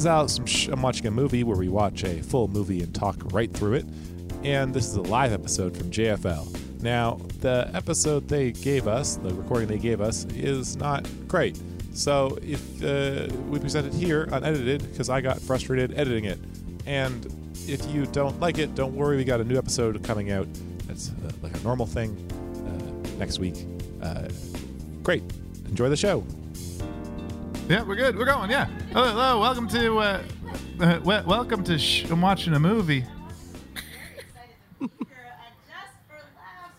From Shh, I'm Watching a Movie, where we watch a full movie and talk right through it. And this is a live episode from JFL. Now, the episode they gave us, the recording they gave us, is not great. So if uh, we present it here unedited, because I got frustrated editing it. And if you don't like it, don't worry, we got a new episode coming out. That's uh, like a normal thing uh, next week. Uh, great. Enjoy the show. Yeah, we're good. We're going. Yeah. Hello, hello. Welcome to uh, uh, we- welcome to Shh, I'm watching a movie.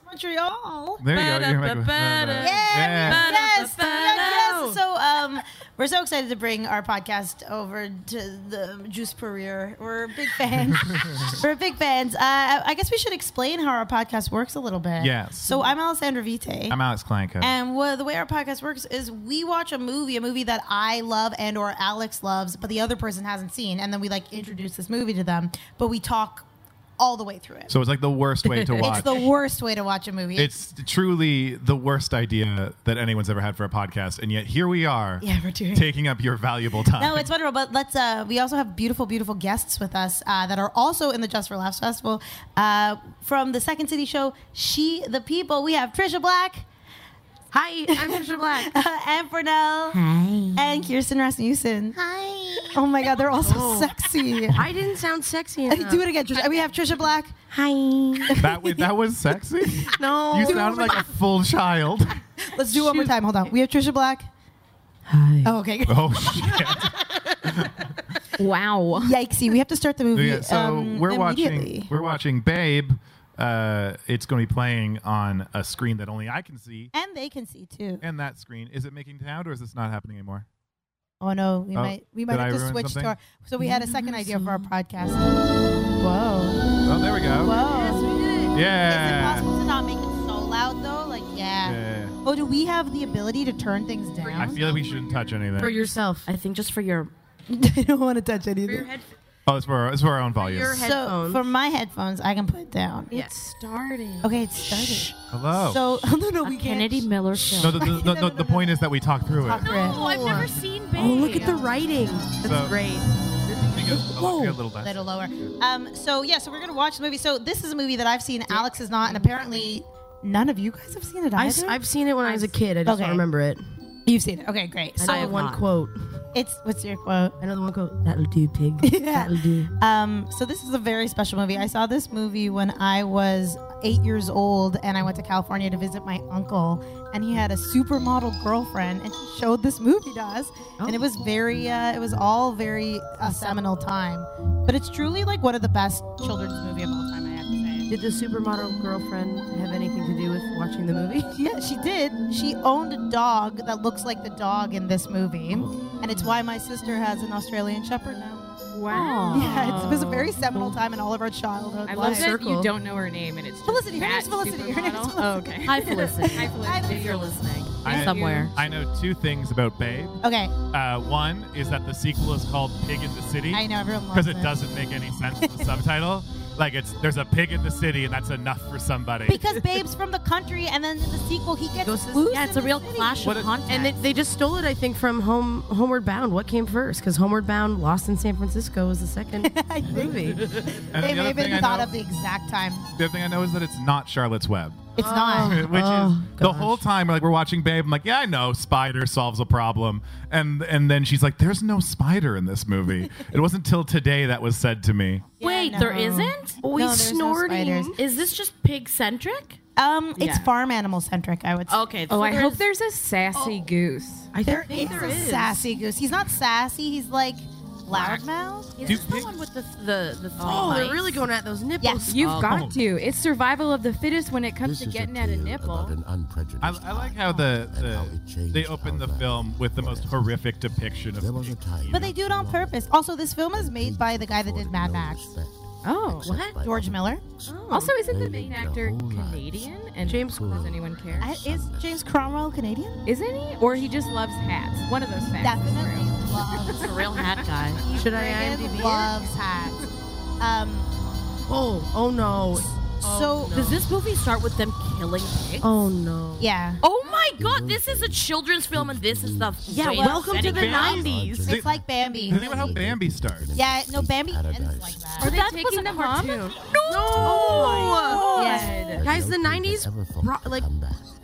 Montreal. There you go. Your microphone. Yeah. Yeah. Yes. yes. So um, we're so excited to bring our podcast over to the Juste pour rire. We're big fans. we're big fans. Uh, I guess we should explain how our podcast works a little bit. Yes. So I'm Alessandra Vite. I'm Alex Klanko. and what, the way our podcast works is we watch a movie, a movie that I love and or Alex loves, but the other person hasn't seen, and then we like introduce this movie to them. But we talk all the way through it. so it's like the worst way to watch. it's the worst way to watch a movie. It's truly the worst idea that anyone's ever had for a podcast, and yet here we are, yeah, we're doing. taking up your valuable time. No, it's wonderful. But let's. Uh, we also have beautiful, beautiful guests with us uh, that are also in the Just for Laughs festival. Uh, from the Second City show, She the People. We have Trisha Black. Hi, I'm Trisha Black. and Fernell. Hi. And Kirsten Rasmussen. Hi. Oh my God, they're all so sexy. I didn't sound sexy enough. Do it again, Trisha. We have Trisha Black. Hi. that was that was sexy. No. You sounded like a full child. Let's do it one more time. Hold on. We have Trisha Black. Hi. Oh, okay. Oh shit! Wow. Yikesy. We have to start the movie. Yeah, so um, we're immediately. watching we're watching Babe. Uh, it's going to be playing on a screen that only I can see. And they can see too. And that screen is it making sound or is this not happening anymore? Oh no, we Oh, might we did might I have to ruin switch something? to our. So we had a second idea for our podcast. Whoa. Oh, there we go. Whoa. Yeah. Is it possible to not make it so loud though? Like yeah. Yeah. Oh, do we have the ability to turn things down? I feel like we shouldn't touch anything. For yourself. I think just for your I don't want to touch For your anything. head. Oh, it's for it's for our own volume. your So headphones. for my headphones, I can put it down. It's starting. Okay, it's started. Hello. So no, no, we can't. Kennedy Miller no, film. the, the, the, the point is that we talk through it. Talk through. Oh, I've never seen Babe. Oh, look at the writing. That's So- great. Think of- oh, a little A little lower. Um, so yeah, so we're gonna watch the movie. So this is a movie that I've seen. Alex has not, and apparently none of you guys have seen it I, either. have seen it when I was a kid. I just Okay. don't remember it. You've seen it. Okay, great. I So know have one not. quote. It's what's your quote? I know the one quote. That'll do, pig. Yeah. That'll do. Um, so this is a very special movie. I saw this movie when I was eight years old, and I went to California to visit my uncle, and he had a supermodel girlfriend, and he showed this movie to us, and it was very, uh, it was all very a seminal time. But it's truly like one of the best children's movie of all time. I have to say. Did the supermodel girlfriend have anything to do with watching the movie? Yeah, she did. She owned a dog that looks like the dog in this movie, and it's why my sister has an Australian Shepherd now. Wow. Yeah, it's, it was a very seminal time in all of our childhood. I lives. love that circle. you don't know her name and it's Felicity. Her name's Felicity. Her name's. Felicity. Oh, okay. Hi, Felicity. Hi, Felicity. if you're listening I- somewhere. I know two things about Babe. Okay, Uh, one is that the sequel is called Pig in the City I know everyone loves because it doesn't make any sense in the subtitle. Like it's there's a pig in the city and that's enough for somebody. Because Babe's from the country, and then in the sequel he gets Goes to- loose. Yeah, it's in a real city. clash What of a- content. And they, they just stole it, I think, from Home Homeward Bound. What came first? Because Homeward Bound, Lost in San Francisco, was the second movie. they the may other have thing been thought know, of the exact time. the other thing I know is that it's not Charlotte's Web. It's not. Which Oh, is the gosh. whole time like we're watching Babe. I'm like, yeah, I know spider solves a problem, and and then she's like, there's no spider in this movie. it wasn't till today that was said to me. Wait, no. there isn't? Oh, No, he's no snorting. spiders. Is this just pig centric? Um, it's Yeah. farm animal centric, I would say. Okay. Oh, I hope there's- there's a sassy goose. I There think is there a is. sassy goose. He's not sassy. He's like loudmouth. Is Do this the one with the the the Oh, they're mice? really going at those nipples. Yes. You've Oh. got to. It's survival of the fittest when it comes This to is getting a at a tale nipple. about an unprejudiced I, I like how time the, and how the changed they open our the film with the most horrific depiction of There was a time But they do it on purpose. Also, this film is made by the guy that did Mad Max, Oh, What? George Miller. Also, isn't the They main actor. Canadian? And James- does anyone care? I, is James Cromwell Canadian? Isn't he? Or he just loves hats? One of those facts. is Definitely true. loves. a real hat guy. Should I IMDb loves hats. Um, Oh, oh no. Oh, so Does this movie start with them killing pigs? Oh no. yeah, Oh my god, this is a children's film and this is the Yeah, way welcome to the setting it up. 90s. it's like Bambi. Think about how Bambi starts. Yeah, no, Bambi ends like that. Are they That taking a them home? cartoon. No. Oh yeah. Guys, the 90s, Ever thought bro- to like.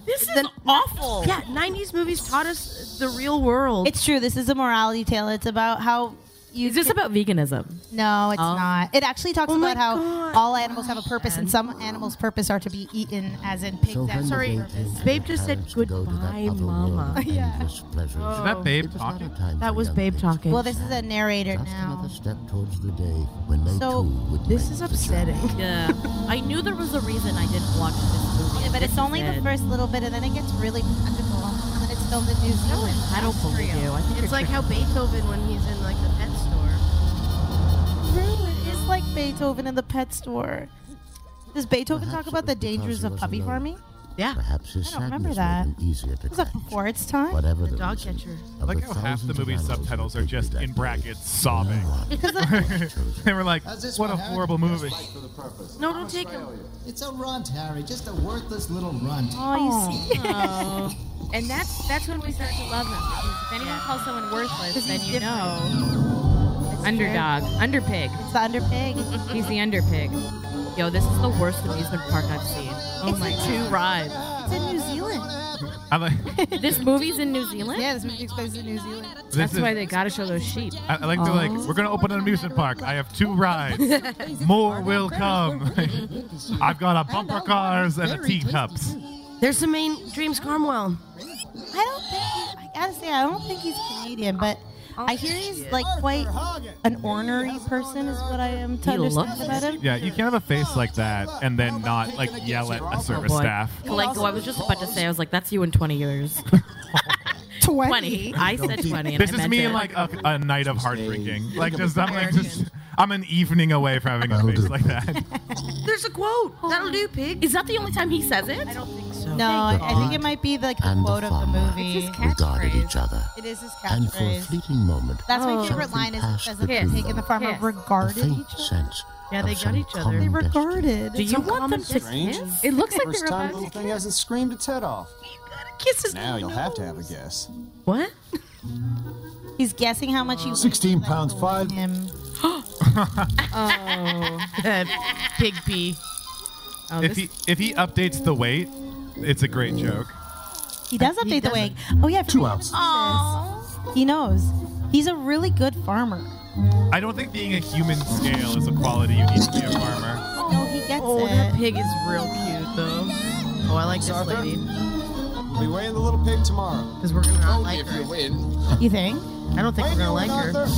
This is awful. yeah, 90s movies taught us the real world. It's true. This is a morality tale. It's about how you. Is this can- about veganism? No, it's Oh. not. It actually talks Oh my about how God. all animals have a purpose, and some animals' purpose are to be eaten, as in pigs. So have when sorry, the purpose. day came for Babe the just said parents to go to that goodbye, other Mama. of Yeah. endless pleasures. Is that Babe It talking? not a time that for was young Babe pigs. talking. Well, this is a narrator Just now. another step towards the day when they So, too would this make is the upsetting. Yeah. I knew there was a reason I didn't watch this movie. Yeah, but it's only is the first little bit, and then it gets really magical. And then it's filmed in New Zealand. I don't believe you. I think It's like how Beethoven when he's in like the pet store. True, it is like Beethoven in the pet store. Does Beethoven Perhaps talk about the dangers of puppy alone. farming? Yeah. Perhaps his I don't remember that. made him easier to Was that catch. before its time? Whatever The the dog catcher. of like the how half the thousands of movie's animals subtitles are just that in day, brackets sobbing. Because they were like, this "What a horrible movie." For the. No, don't take him. It's a runt, Harry. Just a worthless little runt. oh, you see. Oh. And that's that's when we start to love them. If anyone calls someone worthless, then he's you know. Underdog. Underpig. It's the underpig. He's the underpig. Yo, this is the worst amusement park I've seen. Oh It's my a. Two rides. It's in New Zealand. I like. This movie's in New Zealand? Yeah, this movie takes place in New Zealand. This That's is- why they gotta show those sheep. I, I like they're like, we're gonna open an amusement park. I have two rides. More will come. I've got a bumper cars and a teacups. There's the main James Cromwell. I don't think he, I gotta say I don't think he's Canadian, but I hear he's like quite an ornery person, is what I am to He looks understand about him. Yeah, you can't have a face like that and then not like yell at a service Boy. staff. Like, oh, I was just about to say, I was like, that's you in 20 years. 20. I said 20. And This I is meant me it. in like a, a night of heart drinking. Like just I'm like just I'm an evening away from having a That'll face do. like that. There's a quote. That'll do, pig. Is that the only time he says it? I don't think so. No, I, I think it might be like the And the quote of the farmer movie. It's his regarded catchphrase. each other, It is his and for a catchphrase. fleeting moment, That's my Oh. favorite line. Is it Something says that the passed pig and the farmer Kiss. a regarded faint each other. sense Yeah, of they got some each other. common They destiny. regarded. Do you want them to common kiss? It looks like First they're time about little to thing hasn't screamed its head off. Kisses. Now you'll have to have a guess. What? He's guessing how much he weighs 16 pounds, five. Him. Oh, pig pee. Oh, If this, he if he updates the weight, it's a great joke. He does update the weight. Oh yeah, Two forget ounces. He knows. He's a really good farmer. I don't think being a human scale is a quality you need to be a farmer. No, he gets Oh, it. Oh, that pig is real cute, though. Oh, I like this lady. We'll be weighing the little pig tomorrow. Because we're gonna not like if her. you win. You think? I don't think When we're you gonna win, like her. Arthur.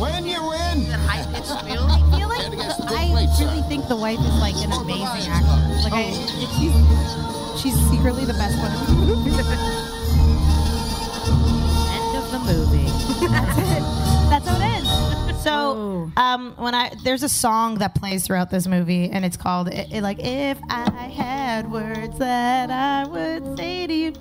When you win. That high pitched squeal. I feel like Gotta guess the big I weight, really son. think the wife is like an amazing actor. Like I, oh. she's she's secretly the best one in the movie. End of the movie. That's it. That's how it. Oh. So, um, when I there's a song that plays throughout this movie, and it's called it, it- like "If I Had Words That I Would Say to You."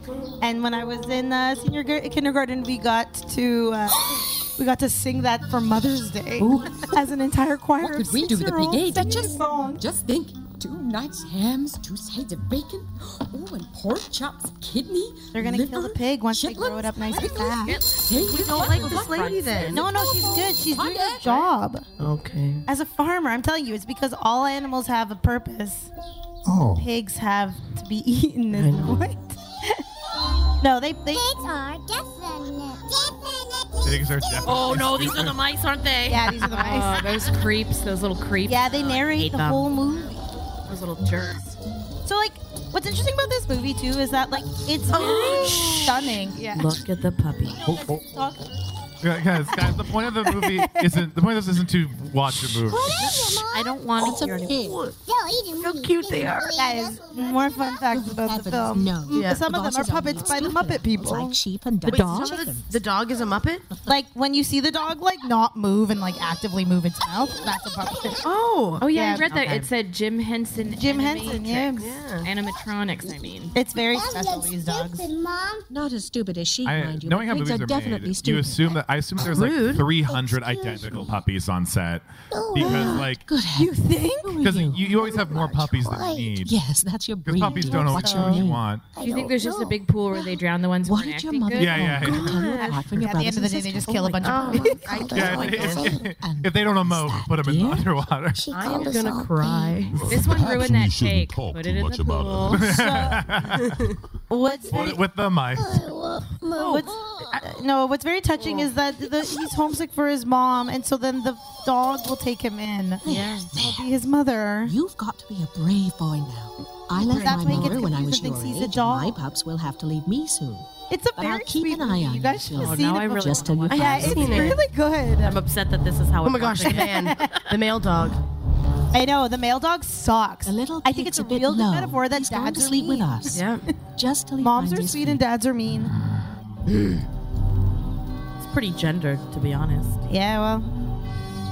And when I was in uh, senior gar- kindergarten, we got to uh, we got to sing that for Mother's Day as an entire choir. What could we do with the big six-year-olds eh? Just, just think. Two nice hams, two sides of bacon, oh, and pork chops, kidney. They're gonna kill the pig once they grow it up nice and fast. We don't like this lady then. No, no, she's good. She's doing her job Okay. as a farmer. I'm telling you, it's because all animals have a purpose. Oh. Pigs have to be eaten. Is the point. no, they they. Pigs are definite. Definite. Pigs are definitely. Oh, no, these are the mice, aren't they? Yeah, these are the oh, mice. oh, those creeps, those little creeps. Yeah, they narrate the them. whole movie. Little jerks. So like, what's interesting about this movie too is that like it's oh, very stunning. Yeah. Look at the puppy. Talk- Yeah, guys, guys, the point of the movie isn't the point of this isn't to watch a movie. I don't want It's to a hear anymore. pig. They'll. How cute they are. Guys, more fun facts about the film. No. Yeah. Some of them are puppets by the Muppet people. Like sheep and The dog? The, the dog is a Muppet? Like when you see the dog like not move and like actively move its mouth, that's a puppet. Oh. Oh yeah, Yeah, I read that. It said Jim Henson. Jim Henson, yeah. Animatrix. Animatronics. I mean. It's very special. These dogs. Mom. Not as stupid as she, I, mind you. knowing how but pigs movies are are definitely made, you assume that I assume there's like Rude. 300 identical puppies on set because like Good You think? because you, you always have more puppies than you need. Yes, that's your Because breed. puppies don't always What's do your what you name? want. Do you think there's just a big pool where they drown the ones who What aren't did your acting mother good? Yeah, yeah, yeah. to tell you apart from your At the end of the day, they just kill a bunch of Oh, puppies. I Yeah, don't if, if- if they don't emote, put them in the Dear? underwater. I am gonna cry. This one Perhaps ruined we that shouldn't cake. talk Put too it in much the about pool. What's very, with, with the mice. what's, uh, no, what's very touching is that the, he's homesick for his mom, and so then the dog will take him in. Yeah. Will be his mother. You've got to be a brave boy now. I left That's my why he gets mother when I was confused and your thinks he's a age. dog. My pups will have to leave me soon. It's a But very I'll keep sweet an eye movie. on You you, guys should Oh, have seen oh, now it I really. Just till you wanna find Yeah, it's seen it. really good. I'm upset that this is how. Oh my gosh, the man, the male dog. I know the male dog sucks. The little I think it's kid's a bit real good low. metaphor that He's going dads to are sleep with mean. us. Yeah. Just till he Moms finds are his sweet and dads are mean. It's pretty gendered, to be honest. Yeah, well,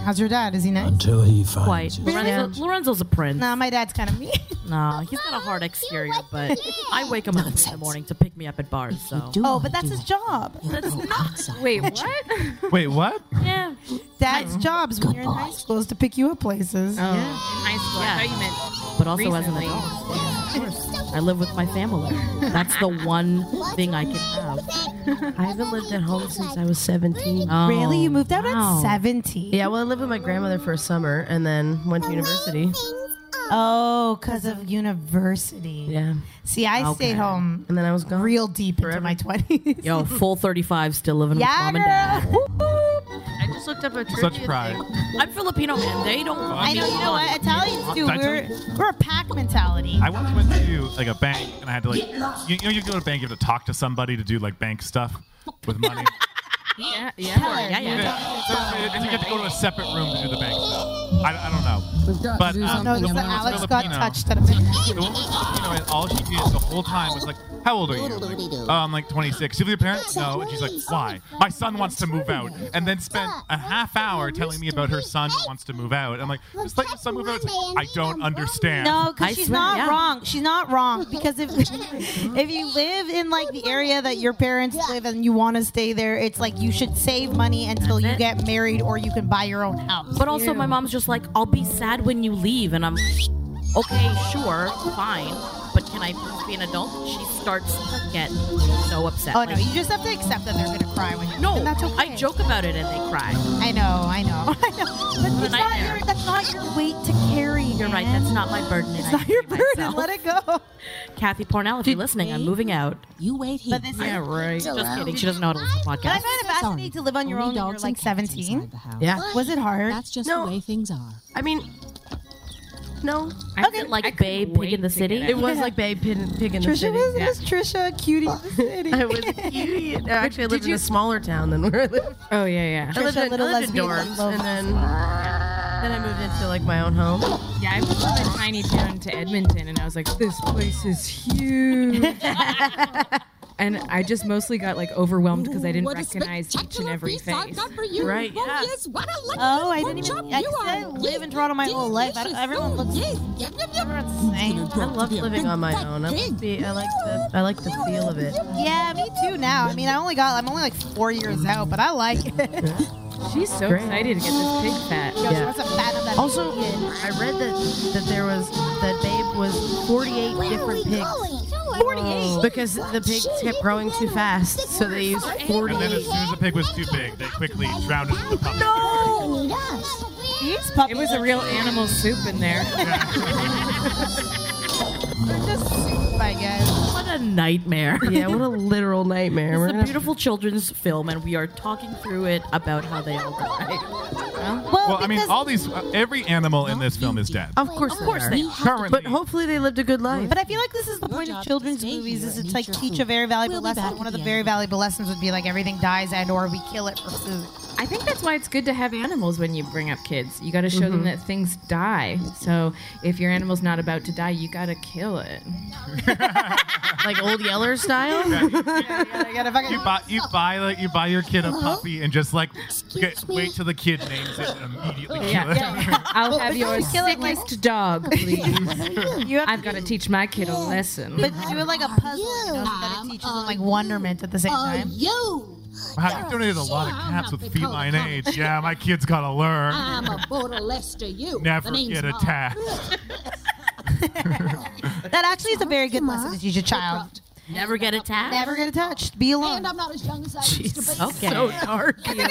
how's your dad? Is he nice? Until he finds Quite. you. Lorenzo, Lorenzo's a prince. No, my dad's kind of mean. No, he's got a hard exterior, but I wake him up in the morning to pick me up at bars. So Do oh, but that's his job. That's not. go outside. Wait, what? Wait, what? yeah, Dad's jobs when you're in high school is to pick you up places. Oh, in high school. Yeah. I thought you meant but also as an adult. Yeah, of course. I live with my family. That's the one thing I can have. I haven't lived at home since I was 17. Oh, really? You moved out wow. at 17? Yeah, well, I lived with my grandmother for a summer and then went to university. Oh, because of university. Yeah. See, I Okay. stayed home And then I was gone. real deep into my 20s. Yo, full 35, still living yeah, with mom and dad. girl. Woo-hoo. I just looked up a trivia Such pride. thing. I'm Filipino, and they don't. I know, you know what? Italians do. Did I tell We're, we're a pack mentality. I once went to like a bank and I had to like you, you know you go to a bank you have to talk to somebody to do like bank stuff with money. yeah, yeah. Yeah, yeah. So, and you get to go to a separate room to do the bank stuff. I, I don't know. But um, no, the it's woman that was Alex got touched at a bank. The woman was Filipino, and all she did the whole time was like, "How old are you?" Like, oh, I'm like 26. You have your parents? No. And she's like, "Why? My son wants to move out." And then spent a half hour telling me about her son who wants to move out. I'm like, "Just let your son move out." Like, I don't understand. No, because she's swear, not yeah. wrong. She's not wrong because if if you live in like the area that your parents live and you want to stay there, it's like you should save money until you it. get married or you can buy your own house. But also, my mom's just like, I'll be sad when you leave. And I'm okay, sure, fine. But can I please be an adult? She starts to get so upset. oh no, you just have to accept that they're gonna cry when you. no, and that's okay. I joke about it and they cry. I know, I know, I know. But it's not your, that's not your weight to carry. You're right, that's not my burden. It's not your burden. myself. Let it go. Kathy Pornell, if you're listening, I'm moving out. You wait here. But this Yeah, right. Just kidding. She doesn't know how to listen to But I find it fascinating to live on your own when you're like 17. inside the house. Yeah. Was it hard? That's just No. the way things are. I mean, no. I Is it could- like I Babe, Pig in the City? get It was like Babe Pig, Pig in the Trisha City. was, Yeah. was Trisha cutie in the city. I was cute. Actually, I lived in a smaller town than where I lived. Oh yeah, yeah. I lived in, little I lived in dorms, and then then I moved into like my own home. Yeah, I moved from a tiny town to Edmonton, and I was like, this place is huge. and I just mostly got like overwhelmed because I didn't What recognize each and spectacular every feast I've face. got for you. Right, Oh, yeah. yes, what a lucky Oh, I didn't even. chap I, you 'cause I are. live in Toronto my whole life. I, everyone oh, looks. Yes, yep, yep, yep. Everyone's same. I love living on my own. I like the I like the I like the feel of it. Yeah, me too. Now, I mean, I only got. I'm only like four years out, but I like it. She's so Great. excited to get this pig fat. Yo, she wants to that Also, kid. I read that that there was that Babe was 48 different pigs 48. because the pigs kept growing too fast, so they used 40. And then as soon as the pig was too big, they quickly drowned it in the puppy. These puppies It was a real animal soup in there. just soup, I guess. What a nightmare. Yeah, what a literal nightmare. We're It's a gonna- beautiful children's film, and we are talking through it about how they all die. Well, Well, I mean, because- all these, uh, every animal in this film is dead. Of course, Of course they are. Currently, But hopefully they lived a good life. But I feel like this is the point of job children's stay movies here is and it's eat like your teach food. a very valuable We'll be lesson. One of the again. very valuable lessons would be like everything dies and or we kill it for food. I think that's why it's good to have animals when you bring up kids. You got to show Mm-hmm. them that things die. So if your animal's not about to die, you got to kill it. like old Yeller style. I gotta fucking- you buy you buy like you buy your kid a puppy and just like get, wait till the kid names it and immediately kill it. Yeah. I'll have your kill it like- sickest dog, please. you have I've got to teach my kid a lesson. but do it like a puzzle, you know, so that it teaches them like wonderment at the same Are time. you Wow, you donated a lot of cats with feline age. Yeah, my kid's gotta learn. I'm a border less to you. Never get attacked. That actually is a very good lesson to teach a child. Never get attacked. Never get attached. Be alone. And I'm not as young as I used to be. Okay. So dark. because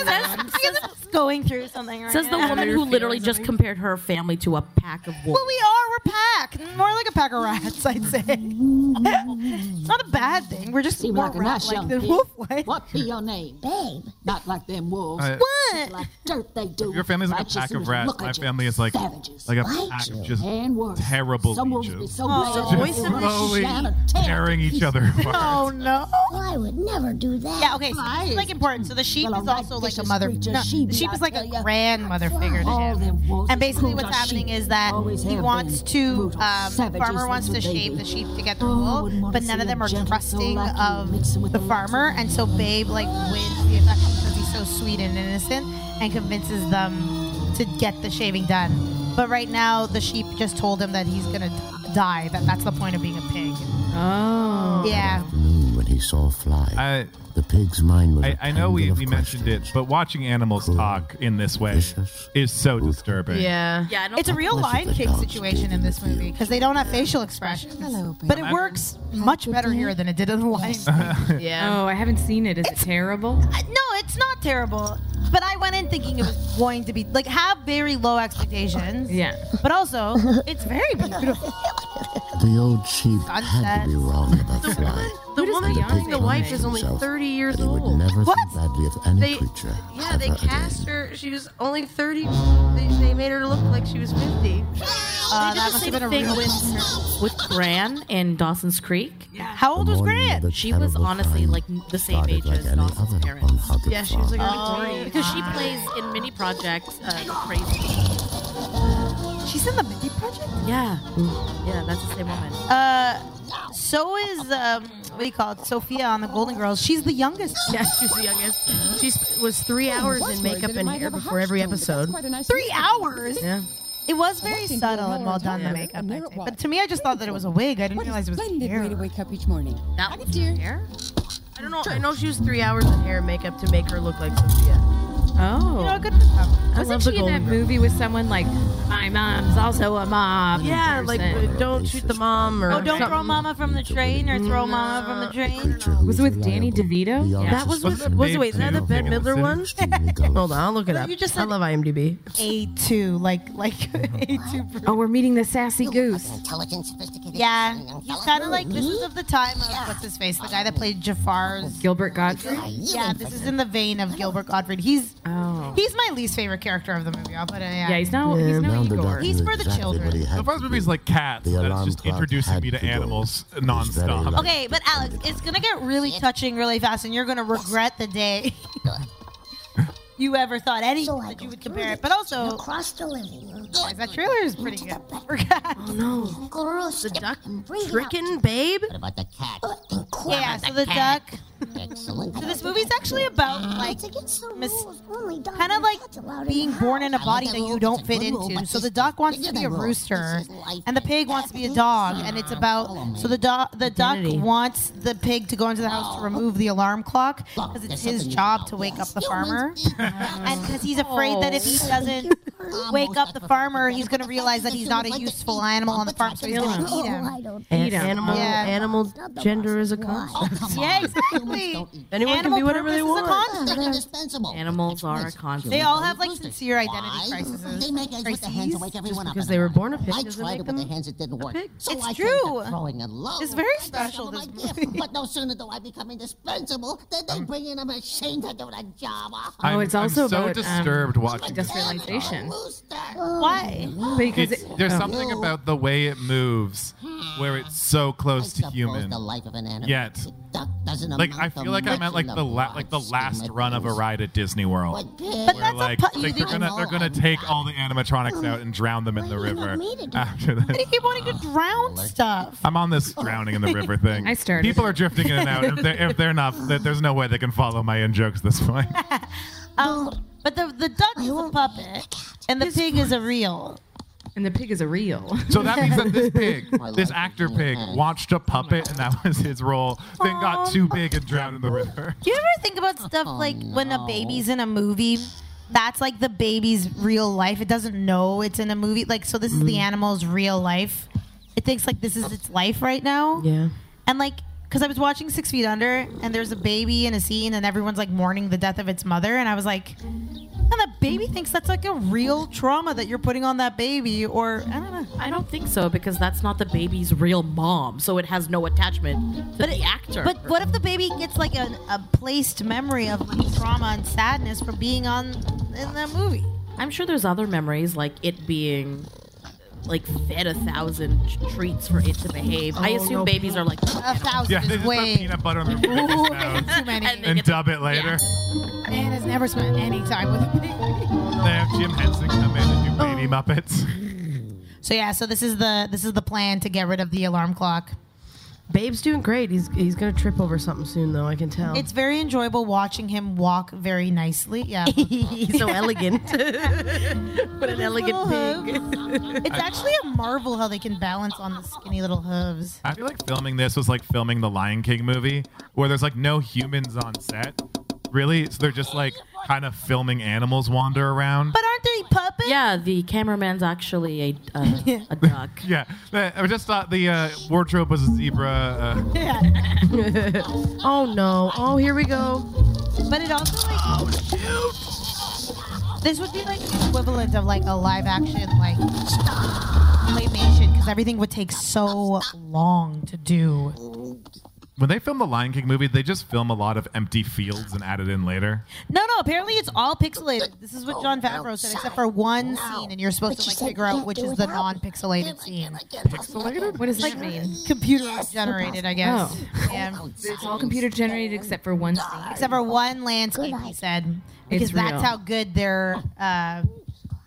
it's going through something right Says the now. woman who literally just compared her family to a pack of wolves. Well, we are. We're pack. More like a pack of rats, I'd say. it's not a bad thing. We're just Seem more like a nice rat-like young than kid. wolf-like. What be your name? Babe. Not like them wolves. Uh, What? Like dirt they do. Your family's like a pack of rats. My family is like Savages. like a pack of just and worse. terrible Some wolves be so Oh, mad, the they'll voice of the slowly tearing each other apart. Oh no. I would never do that. Yeah, okay, so this is like important. So the sheep Well, is right also like a vicious mother. creature No, she the sheep I is like tell a ya. grandmother figure to All him. wolves And basically, brutal what's happening sheep. is that Always he have wants been. to. Brutal Um, savages farmer wants to when they shave the sheep to get the Oh, wool, wouldn't wanna but none see of them are gentle soul trusting like you of mixing with the the farmer, and so Babe like wins the affection because he's so sweet and innocent, and convinces them to get the shaving done. But right now, the sheep just told him that he's gonna die. That that's the point of being a pig. Oh. Yeah. Afternoon when he saw a fly. I the pig's mind was I, a I know we, tangle of we mentioned it, but watching animals talk in this way vicious, is so disturbing. Yeah. Yeah, I don't It's a real Most of Lion King situation in this movie because they don't have facial expressions. Hello, babe. But it works much better here than it did in the Lion King. Yeah. Oh, I haven't seen it. Is it terrible? Uh, no, it's not terrible. But I went in thinking it was going to be like have very low expectations. Yeah. But also, it's very beautiful. The old sheep had to be wrong about the fly. The woman the playing young the wife is only 30 years that he would old. never What? think badly of any They- creature. Yeah, they cast again. her. She was only 30. They, they made her look like she was 50. Uh, that must have been a thing real with with Gran in Dawson's Creek. Yeah. How old was morning of Grant? She was honestly like the same age like as Dawson's other parents. Yeah, she was like frog. only 40. Because she plays in mini projects, uh, crazy. She's in the Mindy Project. Yeah, yeah, that's the same woman. Uh, so is um, what do you call it? Sophia on the Golden Girls. She's the youngest. Yeah, she's the youngest. She sp- was three hours in makeup and hair before every episode. Three hours. Yeah. It was very subtle and well done, the makeup. I'd say. But to me, I just thought that it was a wig. I didn't realize it was Splendid hair. way to wake up each morning. That was her hair. I don't know. I know she was three hours in hair and makeup to make her look like Sophia. Oh. You know, good. I Wasn't love the she in that Golden Girls. movie with someone like, my mom's also a mob? Yeah, like person." uh, don't shoot the mom or Oh, don't throw mama from the train or throw mama from the train. Creature Was it with Danny DeVito? beyond That was with, Wasn't it wait, is that the too? Bette Midler one? Hold on, I'll look it up. You just I love IMDb. A two, like like A two. Oh, we're meeting the sassy goose. Intelligent, sophisticated. Yeah, young he's kind of like this is of the time of what's his face, the guy that played Jafar's. Gilbert Gottfried? Yeah, this is in the vein of Gilbert Gottfried. He's Oh. he's my least favorite character of the movie. I'll put it. Yeah, Yeah, he's no, he's no Igor. doctor He's for the exactly children. The first movie So far, to this movie's do. like cats. The That's just introducing me to to animals It nonstop. Okay, but Alex, it's gonna get really touching really fast, and you're gonna regret the day you ever thought anything So that you would compare it. the But also, across the living room. Oh, guys, that trailer is pretty good. Forgot. Oh no, the duck and bring it tricking babe. What about the cat? Yeah, so the duck. Excellent. So this movie's actually about like It's against the mis- rules. Only dogs kind of like cats allowed in being born in a body that you don't fit It's a good rule, into. So the duck wants to be a rooster, This is life. and the pig wants to be a dog, and it's about so the dog the duck wants the pig to go into the house to remove the alarm clock because it's his job to wake up the farmer, and because he's afraid that if he oh. doesn't wake up the farmer, he's going to realize that he's not a useful animal on the farm, so he's going to eat Oh, him. I don't An- animal, Yeah. animal gender is a Oh, concept. come on. Yeah, exactly. Anyone can be whatever they purpose is a want. They're indispensable. Animals are a That's concept. They all have like sincere Why? identity crises. They make eggs with their hands and wake everyone up. because they the were born a pig I doesn't tried make it with them their hands, it didn't work. So It's I true. turned to throwing a load. It's very I special, fell on this my gift, movie. But no sooner do I become indispensable than they mm. bring in a machine to do the job. I'm, Oh, it's I'm also so about, um, disturbed watching. Industrialization. Rooster. Why? Because it, there's oh. something about the way it moves where it's so I close to human. the life of an animal. Yet. The duck doesn't Like I feel like I'm at like the la- like the last run of a ride at Disney World. But Where that's like, a pu- you like they're gonna they're gonna take all the animatronics out and drown them in the What do you want river me to do? after that, do this. you keep wanting to drown stuff? I'm on this drowning in the river thing. I started. People are drifting in and out. If they're, if they're not, there- there's no way they can follow my in jokes this point. Um, but the the duck is a puppet, and the pig is a real. And the pig is a real. So that means that this pig, this actor pig, watched a puppet and that was his role, then got too big and drowned in the river. Do you ever think about stuff like when a baby's in a movie? That's like the baby's real life. It doesn't know it's in a movie. Like, so this is the animal's real life. It thinks like this is its life right now. Yeah. And like, because I was watching Six Feet Under, and there's a baby in a scene, and everyone's like mourning the death of its mother, and I was like, and that baby thinks that's like a real trauma that you're putting on that baby, or I don't know. I don't think so because that's not the baby's real mom, so it has no attachment to the actor. But what if the baby gets like a, a placed memory of like trauma and sadness from being on in that movie? I'm sure there's other memories like it being like fed a thousand treats for it to behave. I Oh, assume no. babies are like A thousand Yeah, they is just put peanut butter on their baby's Ooh, mouth too many. And they and get to- dub it later. Man has never spent any time with a baby. They have Jim Henson come in and do baby oh. Muppets. So yeah, so this is the this is the plan to get rid of the alarm clock. Babe's doing great. He's he's gonna trip over something soon, though. I can tell. It's very enjoyable watching him walk very nicely. Yeah, he's so elegant. what an elegant pig. it's actually a marvel how they can balance on the skinny little hooves. I feel like filming this was like filming the Lion King movie, where there's like no humans on set. Really? So they're just like kind of filming animals wander around. But aren't they puppets? Yeah, the cameraman's actually a uh, a duck. Yeah, I just thought the uh, wardrobe was a zebra. Uh, oh no! Oh, here we go. But it also like this would be like the equivalent of like a live action like claymation because everything would take so long to do. When they film the Lion King movie, they just film a lot of empty fields and add it in later. No, no. Apparently, it's all pixelated. This is what Jon Favreau said, except for one scene, and you're supposed to like figure out which is the non-pixelated scene. Pixelated? What does that mean? Computer generated, I guess. Oh. Yeah. It's all computer generated except for one scene. Except for one landscape, he said, because that's how good their. Uh,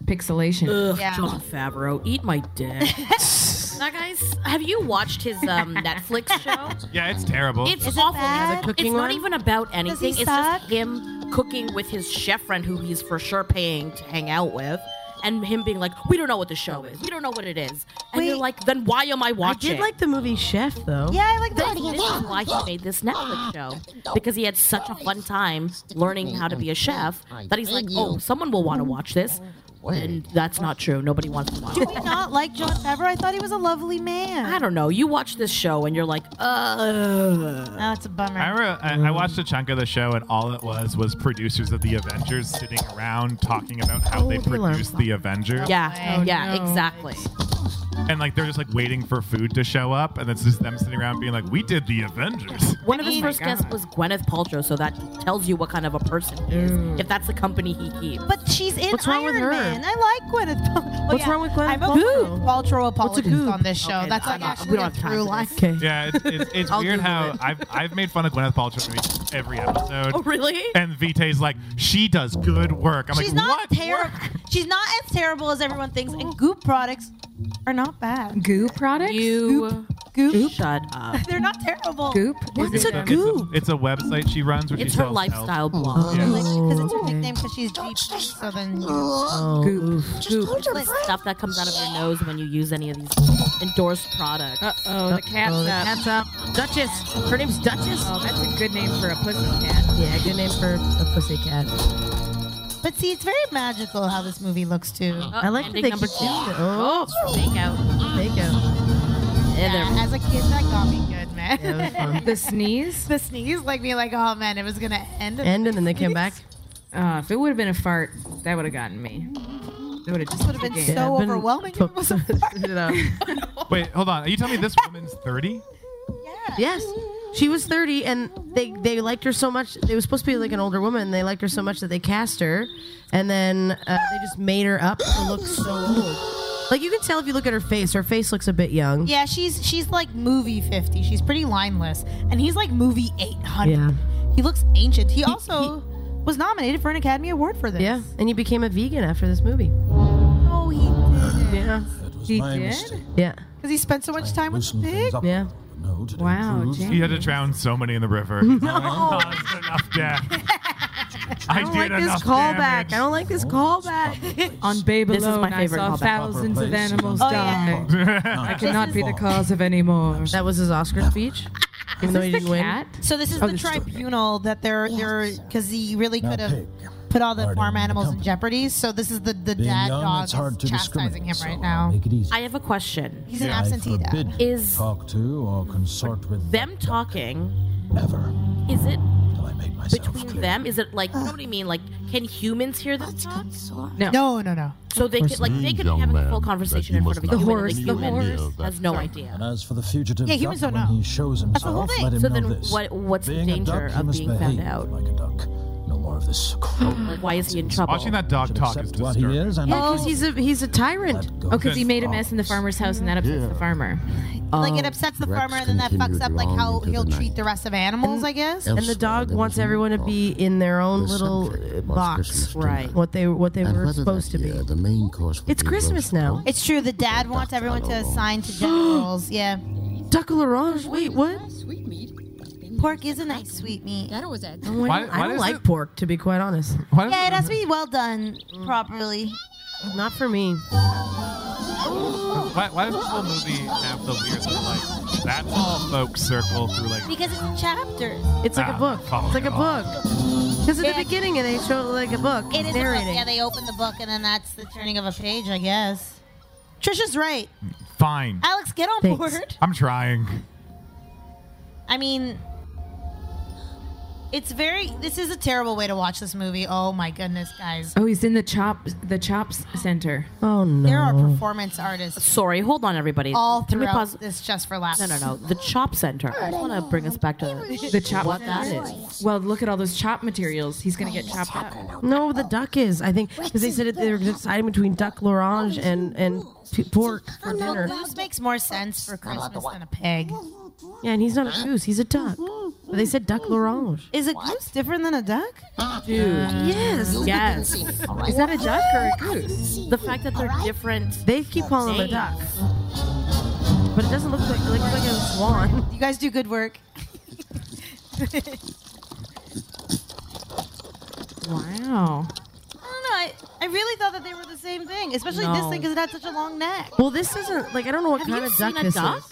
Pixelation. Ugh, Yeah. Jon Favreau, eat my dick. now, guys, have you watched his um, Netflix show? Yeah, it's terrible. It's Is it awful. bad? It's Cooking not one? even about anything. It's suck? just him cooking with his chef friend, who he's for sure paying to hang out with, and him being like, "We don't know what the show is. We don't know what it is." And you're Wait. like, "Then why am I watching?" I watching?" did like the movie Chef, though. yeah, I like This, that. this is why he made this Netflix show because he had such a fun time learning how to be a chef that he's like, "Oh, someone will want to watch this." And that's not true. Nobody wants to watch Do we not like Jon Favreau? I thought he was a lovely man. I don't know. You watch this show and you're like, uh. Oh, it's a bummer. I, re- I, I watched a chunk of the show, and all it was was producers of the Avengers sitting around talking about how Oh, they the alarm produced the Avengers. Yeah, Oh, yeah, no. exactly. And like they're just like waiting for food to show up, and it's just them sitting around being like, "We did the Avengers." One of his Oh my first guests was Gwyneth Paltrow, so that tells you what kind of a person he is. Mm. If that's the company he keeps. But she's in What's wrong Iron with her? Man. I like Gwyneth. Pal- Oh, What's yeah. wrong with Gwyneth I'm a Paltrow? Paltrow What's a apologist goop? on this show. Okay, That's I'm like not- actually we don't a have time true for line. Okay. Yeah, it's, it's, it's I'll weird Google how it. I've I've made fun of Gwyneth Paltrow maybe every episode. oh, really? And Vitae's like, she does good work. I'm She's like, not what? terrible. She's not as terrible as everyone thinks, and Goop products are not bad. Goo products? You Goop, shut up. they're not terrible. Goop? What's Is a it, um, goop? It's a website she runs where she her sells lifestyle health. blog. Yeah. Because it's her nickname because she's Jeep. So then, Oh, Goop. Goop. Like stuff that comes out of your nose when you use any of these endorsed products. Uh oh, the cat's Oh, up. cat's up. Duchess. Her name's Duchess. Oh, that's a good name for a pussy cat. Yeah, good name for a pussy cat. But see, it's very magical how this movie looks too. I like that ending they number two. doing it. Oh, Fake out. make it. Yeah, they're- As a kid, that got me good, man. Yeah, it was fun. The sneeze? the sneeze, like me, like, oh man, it was gonna end. End and then they came back. Uh, if it would have been a fart, that would have gotten me. It would have just would have been again. so I've been- overwhelming. if it was a Spit it out. Wait, hold on. Are you telling me this woman's 30? Yes. She was 30 and they, they liked her so much. They was supposed to be like an older woman. They liked her so much that they cast her and then uh, they just made her up to look so old. Like you can tell if you look at her face. Her face looks a bit young. Yeah, she's she's like movie fifty. She's pretty lineless, and he's like movie eight hundred. Yeah. He looks ancient. He also was nominated for an Academy Award for this. Yeah. And he became a vegan after this movie. Oh, he did. Yeah. He did? Yeah. Because he spent so much time with the pig. Yeah. Wow, He had to drown so many in the river. no. Caused enough death. I don't like this oh, callback. I don't like this callback. On Babylon, This is Alone, my I saw callback. thousands of animals Oh, die. yeah. I cannot be the cause of any more. That was his Oscar speech. Even though he didn't win. cat? So this is Oh, the this is the- tribunal that they're they're because he really could have pig, put all the guardian farm of the animals in company. jeopardy. So this is the the Being dad young, dog it's hard to is chastising him discriminate, right so now. Make it easy. I have a question. He's an I absentee forbid dad. you Is talk to or consort with them talking? ever Is it till I make myself between clear. them? Is it like you know what I ah. mean? Like, can humans hear them talk? No. No, no, no. So they could like they could Young have a man, full that conversation you in front of a must human. not and The the horse, human the horse. has no And idea. as for the fugitive Yeah, humans duck, don't when know. he shows the himself, whole thing. let him So know then this. what- what's the Being danger a duck, of must being found behave out? Like a duck. No more of this. Why is he in trouble? Watching that dog talk is accept what he disturbing. is and Yeah, because he's a he's a tyrant. let go. Oh, because he made a mess in the farmer's house and that upsets the farmer. like it upsets the Rex farmer, and then that continued fucks up like long how into he'll night. treat the rest of animals. I guess. And the dog wants everyone to be in their own little uh, box, Right. what they what they And were supposed to be. year The main course would It's be Christmas roast now. It's true. The dad wants everyone to assign to generals. yeah, Duck à l'orange. Wait, what? Sweet meat. pork is a nice sweet meat. That was it. I Why- don't, why I don't does like it- pork, to be quite honest. Why Yeah, it has to be well done properly. Not for me. Why, why does this whole movie have the weird little like that's all folks circle through like Because it's chapters. It's like Ah, a book. follow It's like a it book. Because at Yeah. the beginning, they show it like a book. It is a book. narrating. Yeah, they open the book and then that's the turning of a page, I guess. Trisha's right. fine. Alex, get on Thanks. board. I'm trying. I mean, it's very. This is a terrible way to watch this movie. Oh my goodness, guys. Oh, he's in the chop the chops center. oh no. There are performance artists Sorry, hold on, everybody. all Can we throughout pause? this just for laughs. No, no, no. The Chop Center. I just want to bring us back to The chop. what that is. Well, look at all those chop materials. He's gonna get chopped up. No, the duck is. I think because they said it, they were deciding between duck l'orange and and p- pork for dinner. Goose makes more sense for Christmas than a pig. Yeah, and he's not a goose. He's a duck. But they said duck l'orange. Is a goose different than a duck? Dude. Yes. Yes. Is that a duck or a goose? The fact that they're different. They keep calling them a duck. But it doesn't look like it looks like a swan. You guys do good work. Wow. I don't know. I, I really thought that they were the same thing, especially this thing because it had such a long neck. Well, this isn't like I don't know what Have kind you of duck seen a this duck? is.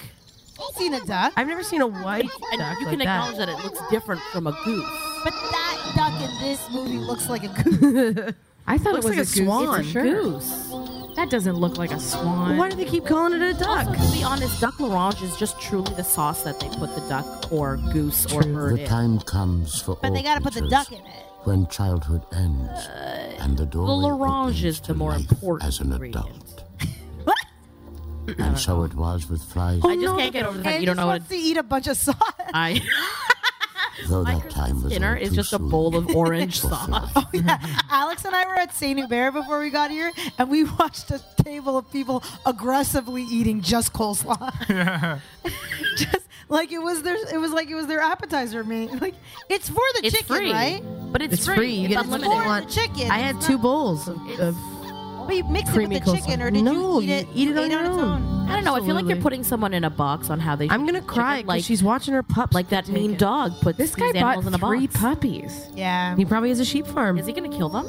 I've seen a duck, I've never seen a white And duck you like can acknowledge that. that. it looks different from a goose. but that duck in this movie looks like a goose. I thought Looks it was like a a, goose swan. for sure. Goose. That doesn't look like a swan. Why do they keep calling it a duck? Also, to be honest, duck l'orange is just truly the sauce that they put the duck or goose or bird The in. time comes for But all they gotta put the creatures duck in it. when childhood ends uh, and the door The l'orange is the more important as an ingredient. Adult. and so it was with flies. Oh, I just can't get over the fact you don't know what to eat a bunch of sauce. I. though that time was Dinner all is too just a soon bowl of orange for sauce. Oh, flies. Alex and I were at Saint Hubert before we got here, and we watched a table of people aggressively eating just coleslaw. just like it was their, it was like it was their appetizer meat. Like it's for the It's chicken, free, right? but it's, It's free. You It's get as much unlimited. For the chicken. I had two bowls of, of But you mixed it with the coleslaw. chicken, or did no, you eat it? eat it on ate your its own. I don't know. I feel like you're Absolutely. putting someone in a box on how they. I'm gonna eat cry chicken, because like she's watching her pups. like that mean taken. dog puts This guy these animals bought in a three box. puppies. Yeah. He probably has a sheep farm. Is he gonna kill them?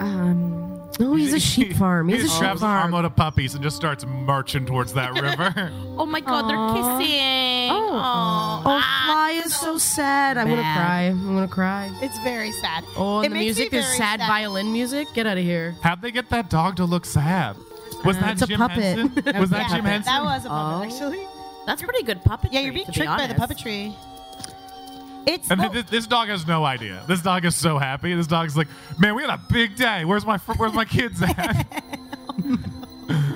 Um, Oh, no, he's a sheep farm. He He's a just sheep grabs an armload of puppies and just starts marching towards that river. Oh my God, they're kissing. Oh, Oh, Fly is so sad. I'm gonna cry. I'm gonna cry. It's very sad. Oh, It and the music is sad, sad. violin music. Get out of here. How'd they get that dog to look sad? Was that it's a Jim puppet. Henson? Was that Yeah, Jim Henson? That was a puppet, Oh. actually. that's pretty good puppetry. Yeah, you're being to be tricked by the puppetry. It's And oh, this, this dog has no idea. This dog is so happy. This dog's like, man, we had a big day. Where's my where's my kids at?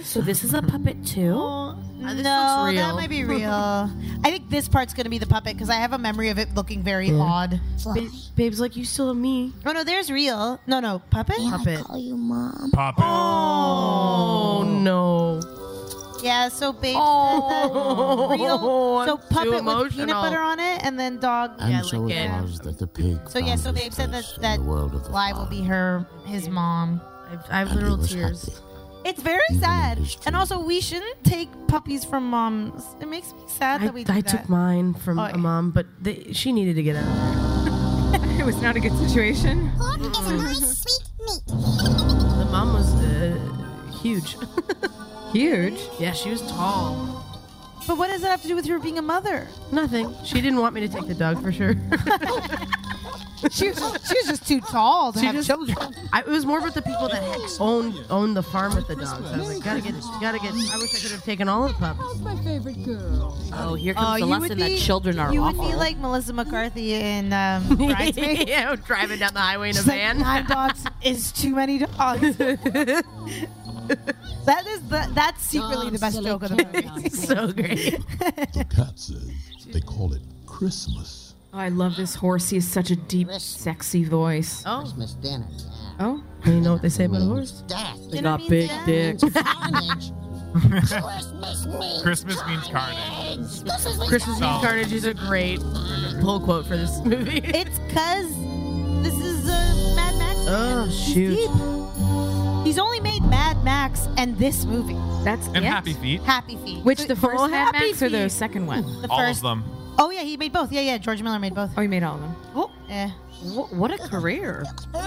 So this is a puppet too. Oh, uh, no, looks that might be real. I think this part's gonna be the puppet because I have a memory of it looking very odd. Ba- Babe's like, you still have me. Oh no, there's real. No, no, puppet. Puppet. Call you mom. Puppet. Oh, oh no. Yeah, so babe. Oh, real. So I'm puppet with peanut butter on it, and then dog. And Yeah, so like it it. was that the pig So yeah, so babe said that that the world of the will be her his mom. I've, I have And literal tears. happy. It's very Even sad, and also we shouldn't take puppies from moms. It makes me sad I, that we do I that. took mine from Oh, a mom, but they, she needed to get out. of there. it was not a good situation. Pork is a nice sweet meat. The mom was uh, huge. Huge. Yeah, she was tall. But what does that have to do with her being a mother? Nothing. She didn't want me to take the dog for sure. She was, she was just too tall to She have just- children. I, it was more about the people that had owned owned the farm with the dogs. I was like, gotta get, gotta get. I wish I could have taken all of the pups. My favorite girl. Oh, here comes Oh, the you would lesson that children are You awful. would be like Melissa McCarthy in um, Bridesmaids. yeah, driving down the highway in a She's like, van. Nine dogs is too many dogs. that is the, that's secretly the best joke of the movie. so great. The cat says they call it Christmas. Oh, I love this horse. He has such a deep, sexy voice. Oh, Christmas dinner. Oh, you know what they say about a horse? Death. they got big dicks. Christmas means Christmas means carnage. This is Christmas Eve Carnage is a great pull quote for this movie. It's because this is a Mad Max. Oh, He's shoot. Deep. He's only made Mad Max and this movie, that's And it? Happy Feet. Happy Feet. Which the first Mad Happy Max or the Feet. second one? the All first. of them. Oh yeah, he made both. Yeah, yeah. George Miller made both. Oh, you made all of them. Oh, yeah. Wh- what a career.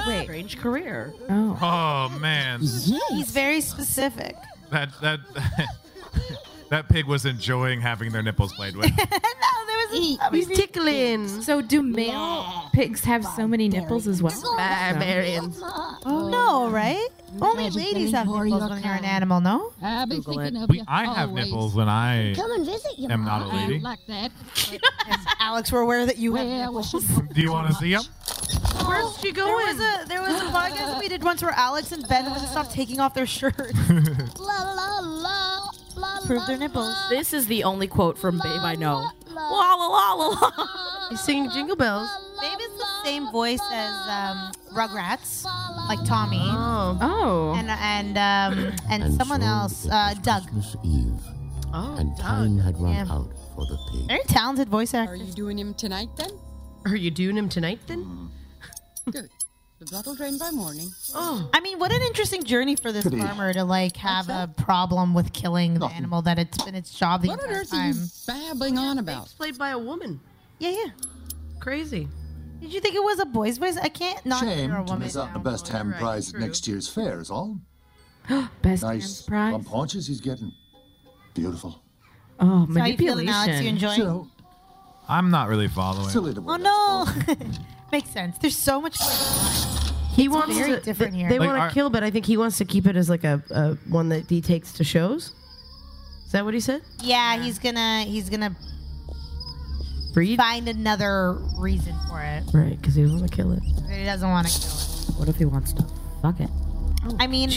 Wait. Strange career. Oh. Oh man, He's very specific. that that that pig was enjoying having their nipples played with. no, there was a, He's tickling. So do male pigs have so many nipples as well? Barbarians. Oh no, right? Only ladies have nipples your when you're an animal, no? I've been Google thinking it. of We, you I have always. nipples when I Come and visit your am not a lady. Like that. Alex, we're aware that you have Well, nipples. Do you want to see them? Where's she There going? was a there was a podcast we did once where Alex and Ben would stop taking off their shirts, La la la la. prove their nipples. This is the only quote from Babe I know. La la la la la. He's singing Jingle Bells. Babe is the same voice as um, Rugrats, like Tommy, Oh. Oh. and and um, and, And someone so else, it uh, was Doug. Christmas Eve, Oh, and time had run Yeah. out for the pig. Very talented voice actor. Are actor. you doing him tonight then? Are you doing him tonight then? Good. The blood will drain by morning. Oh. I mean, what an interesting journey for this farmer to like have a problem with killing the animal that it's been its job the What on entire earth are you time. babbling on about? It's played by a woman. Yeah, yeah. Crazy. Did you think it was a boy's voice? I can't not Shame hear a to woman. miss out the now. best ham Right, prize true. at next year's fair is all. Best Nice dance prize. plump haunches he's getting. Beautiful. Oh, So how you feeling, manipulation. Alex? You enjoying? So, I'm not really following. silly to Oh no, makes sense. There's so much. He wants very to, different they, here. They Like, want are- to kill, but I think he wants to keep it as like a, a one that he takes to shows. Is that what he said? Yeah, he's gonna he's gonna Breed. find another reason for it. Right, because he doesn't want to kill it. He doesn't want to kill it. What if he wants to fuck it? I mean,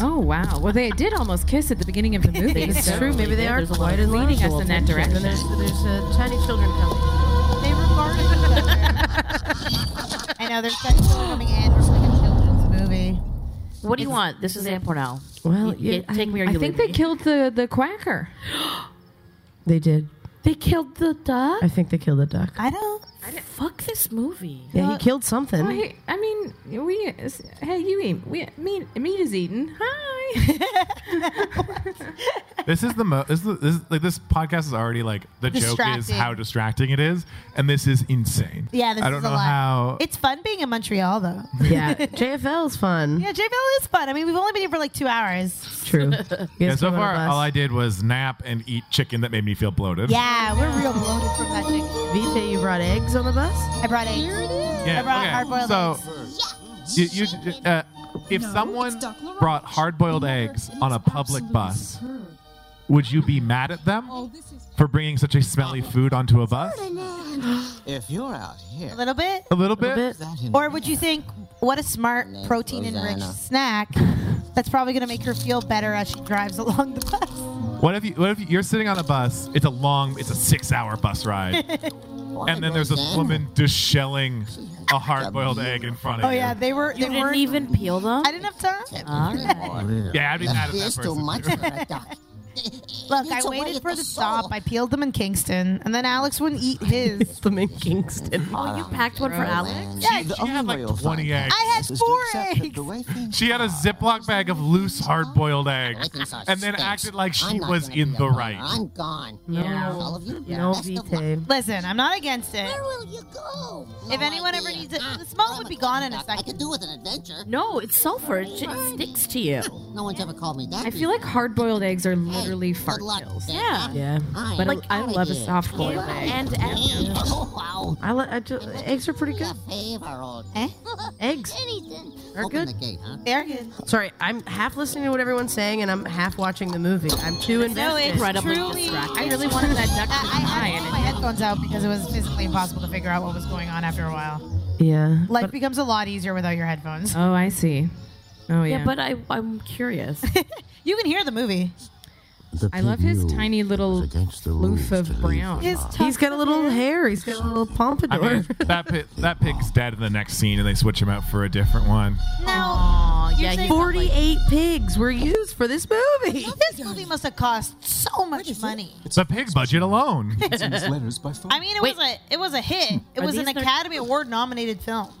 Oh wow! Well, they did almost kiss at the beginning of the movie. It's so true. Maybe they are There's a lot quite of in love. leading us in that And direction. then there's, there's uh, tiny children coming. they regard each other. I know there's tons of children coming in. It's like a children's movie. What do you want? This is Ampornell. Well, You- yeah, take me or I think leave they me. killed the the quacker. They did. They killed the duck. I think they killed the duck. I don't. Fuck this movie. Yeah, he killed something. Well, hey, I mean, we. Hey, you eat. We, meat, meat is eaten. Hi. This is the mo- this is, this is like this podcast is already like the joke is Distracting. how distracting it is, and this is insane. Yeah, this I don't is know a lot. how. It's fun being in Montreal, though. yeah, JFL's fun. Yeah, JFL is fun. I mean, we've only been here for like two hours. True. yeah, so go on a far all I did was nap and eat chicken that made me feel bloated. Yeah, we're real bloated from that chicken. Vita, you brought eggs on the bus? I brought eggs. Yeah, I brought okay. hard-boiled so, You, you, uh, if someone brought hard-boiled eggs on a public bus, would you be mad at them for bringing such a smelly food onto a bus? If you're out here, A little bit. A little bit. that in Or would you think, what a smart protein-enriched snack? That's probably going to make her feel better as she drives along the bus. What if you? What if you're sitting on a bus? It's a long. It's a six-hour bus ride, and then there's this woman just shelling a hard-boiled egg in front of Oh you. yeah, they were. You They didn't weren't. even peel them. I didn't have time. All right. Yeah, I'd be mad at that Here's too person. much for a duck. Look, I It's a way waited for the the stop. I peeled them in Kingston, and then Alex wouldn't eat his. them in Kingston. Oh, you packed one for Alex? Yeah, The She had like 20 find eggs. I had four eggs. the way things She had a Ziploc bag of loose, hard-boiled eggs, and then acted like she was in the right. I'm gone. Yeah. All of you. No best of luck. vitae. Listen, I'm not against it. Where will you go? If No anyone ever needs it, Ah, the smoke would be gone in a conduct. I second. could do with an adventure. No, it's sulfur. It sticks to you. No one's ever called me that. I feel like hard-boiled eggs are Hey, literally good fart luck, kills. Dad. Yeah. Yeah. I But like, I outta love a soft-boiled egg. And eggs. Oh, wow. I li- I just, eggs are pretty good. Your favorite. Eh? Eggs Anything. are good. the gate, huh? They're good. Sorry, I'm half listening to what everyone's saying and I'm half watching the movie. I'm too No, invested. it's Incredibly truly. distracting. I really wanted that duck I, to I be high, had to put my it headphones out because it was physically impossible to figure out what was going on after a while. yeah. Life becomes a lot easier without your headphones. Oh, I see. Oh yeah. Yeah, but I, I'm curious. You can hear the movie. The I love his tiny little is loof of brown. His. He's got a little hair. He's got a little I pompadour. mean, that pig, that pig's dead in the next scene, and they switch him out for a different one. No. Aw, You're yeah, saying he's got, like- 48 pigs were used for this movie. This movie must have cost so much money. It's a pig budget alone. Letters by phone. I mean, it Wait. was a it was a hit. It Are was an Academy Award nominated film.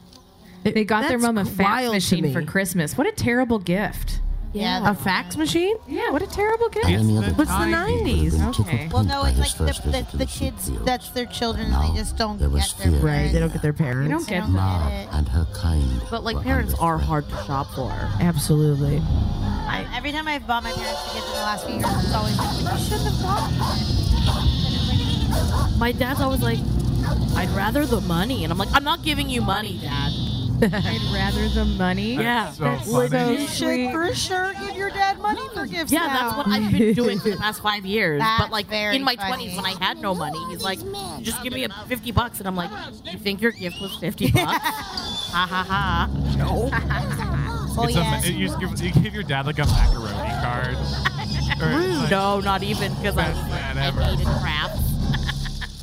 they got their mom a fax machine for Christmas. What a terrible gift. Yeah. A fax machine? Yeah, what a terrible gift. Any other the What's the 90s. 90s? Okay. Well, no, by it's his like the, first the, visit to the the sheep kids. field. That's their children, Now, and they just don't there was get their fear. Right, they don't get their They parents. don't They get don't Ma get it. and her kind. But like were parents under are threat. hard to shop for. Absolutely. I, every time I've bought my parents tickets in the last few years, it's always been, you shouldn't have bought it. My dad's always like, I'd rather the money, and I'm like, I'm not giving you money, Dad. I'd rather the money. Yeah. So That's so You should sweet. for sure give your dad money for mm. gifts. Yeah, now. that's what I've been doing for the past five years. That's but like very in my twenties, when I had no money, he's like, "Just give me a fifty bucks," and I'm like, "You think your gift was fifty bucks?" ha ha ha. Oh It's yeah. a, you, give, you give your dad like a macaroni card. Or like- No, not even because I, Best dad I hated crap.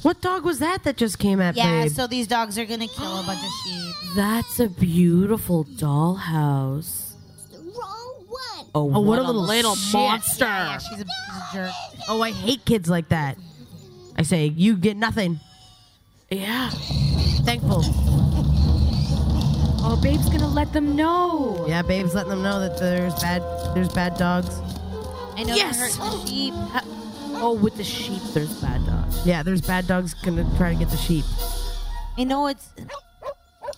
What dog was that that just came at yeah, Babe? so these dogs are gonna kill a bunch of sheep. That's a beautiful dollhouse. The wrong one. Oh, Oh, what a a little little shit. monster! Yeah, yeah, she's a, she's a jerk. oh, I hate kids like that. I say, you get nothing. Yeah. Thankful. Oh, babe's gonna let them know. Yeah, Babe's letting them know that there's bad there's bad dogs. I know Yes! they're hurting the sheep. Oh, with the sheep, there's bad dogs. Yeah, there's bad dogs gonna try to get the sheep. I know it's.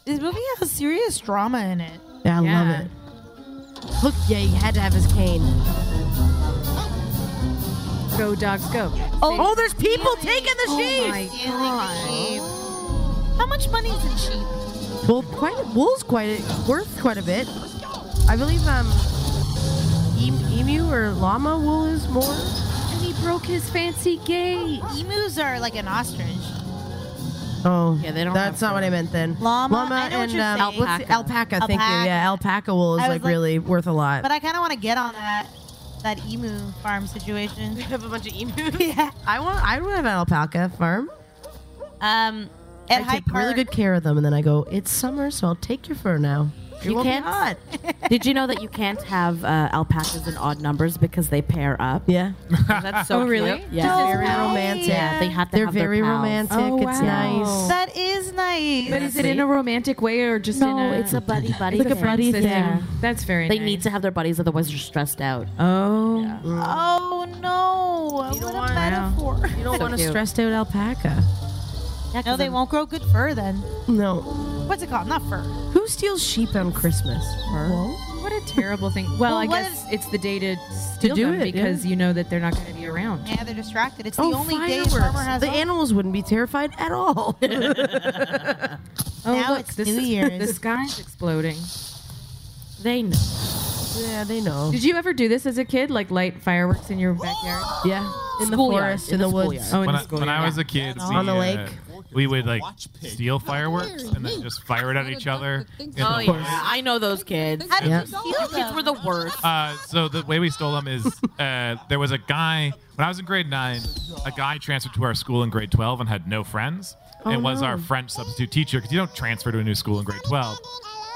This movie has a serious drama in it. Yeah, I Yeah. love it. Look, yeah, he had to have his cane. Go dogs, go. Oh, there's people taking the sheep. Oh sheep. my Stealing god. How much money is in sheep? Well, quite wool's quite a, worth quite a bit. I believe um, emu or llama wool is more. And he broke his fancy gate. Emus are like an ostrich. Oh, Yeah, they don't That's not what I meant then. Llama? llama I know what and you're um, saying. what's the- alpaca. Thank you. Yeah, alpaca wool is like, like- really worth a lot. But I kind of want to get on that that emu farm situation. We have a bunch of emu. yeah. I want. I want to have an alpaca farm. Um, at I Hyde take really good care of them, and then I go. It's summer, so I'll take your fur now. It You can't- be hot. Did you know that you can't have uh, alpacas in odd numbers because they pair up? Yeah, That's so Oh, really? cute. Yeah. No very way. romantic. Yeah, they have to They're have their very pals. romantic. Oh, It's wow. nice. That is nice. But is it in a romantic way or just No, in a? it's a buddy buddy. like a buddy thing. Yeah. That's very. They nice. need to have their buddies, otherwise they're stressed out. Oh. Oh no! You don't what a want- metaphor. You don't So want a stressed out alpaca. Yeah, No, they won't grow good fur then. No. What's it called? Not fur. Who steals sheep on Christmas? What a terrible thing. Well, Well, I what guess it's the day to steal do them it, because you know that they're not going to be around. Yeah, they're distracted. It's Oh, the only day a fireworks. farmer has the off. animals wouldn't be terrified at all. Oh, Now look, it's the, New s- Year's. the sky's exploding. They know. yeah, they know. Did you ever do this as a kid, like light fireworks in your backyard? Yeah, in the forest, in in the the woods. Oh, in when the I, school when I was a kid, we, On the uh, lake. We would like steal fireworks and then just fire it at each other. in the Oh woods. yeah, I know those kids. How did Yeah. you steal Kids them? were the worst. Uh, so the way we stole them is uh, there was a guy when I was in grade nine. A guy transferred to our school in grade twelve and had no friends, and was our French substitute teacher because you don't transfer to a new school in grade twelve.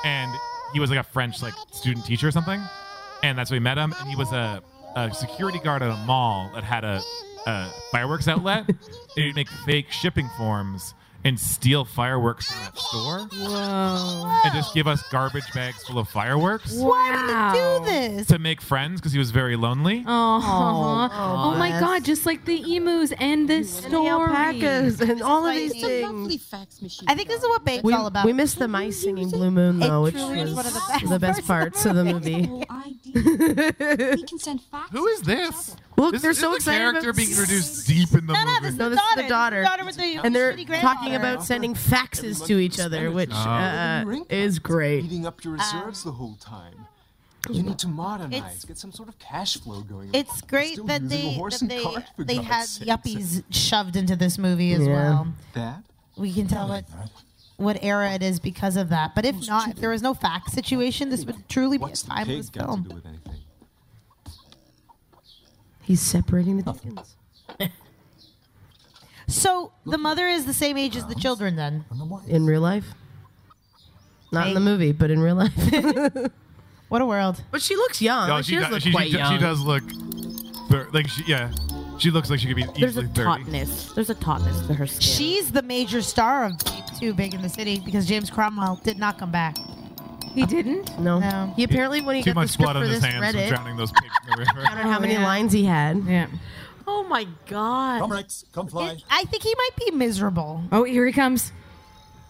And he was like a French like student teacher or something, and that's where we met him. And he was a a security guard at a mall that had a, a fireworks outlet. And he'd make fake shipping forms and steal fireworks from that store. Whoa. And just give us garbage bags full of fireworks Why did he do this? to make friends because he was very lonely. Oh, oh, oh my bless. God! Just like the emus and this And the story. alpacas and all of these It's a things. fax machine. I think this is what Babe's We, all about. we missed the mice singing Blue Moon though, which truly is was one of the best the best parts of the movie. we can send fax. Who is this? Look, This they're is so the excited. character about- being introduced deep in the no, no, movie. this is No, the this is daughter. the daughter. daughter with the and they're talking about sending faxes to each other, which uh, is great. Eating up your reserves the whole time. You need to modernize, It's- get some sort of cash flow going. It's great that they horse that they they had sakes. yuppies shoved into this movie as Yeah. well. That? We can tell what what era it is because of that. But if not, if there was no fax situation, this would truly be a What's the timeless pig got to film. Do with anything? He's separating the oh. chickens. So the mother is the same age as the children, then. In real life? Not in the movie, but in real life. what a world. But she looks young. No, she, she, does does, look she, quite she, young. she does look thir- like she, yeah. She looks like she could be There's a easily 30. tautness. There's a tautness to her skin. She's the major star of Babe 2 Pig in the City because James Cromwell did not come back. He didn't? No. No. He apparently, when he Too got the much script blood for on his this hands from Reddit, drowning those pigs in the river. counted how many yeah. lines he had. Yeah. oh my god. Come, Rex. Come fly. It- I think he might be miserable. Oh, here he comes.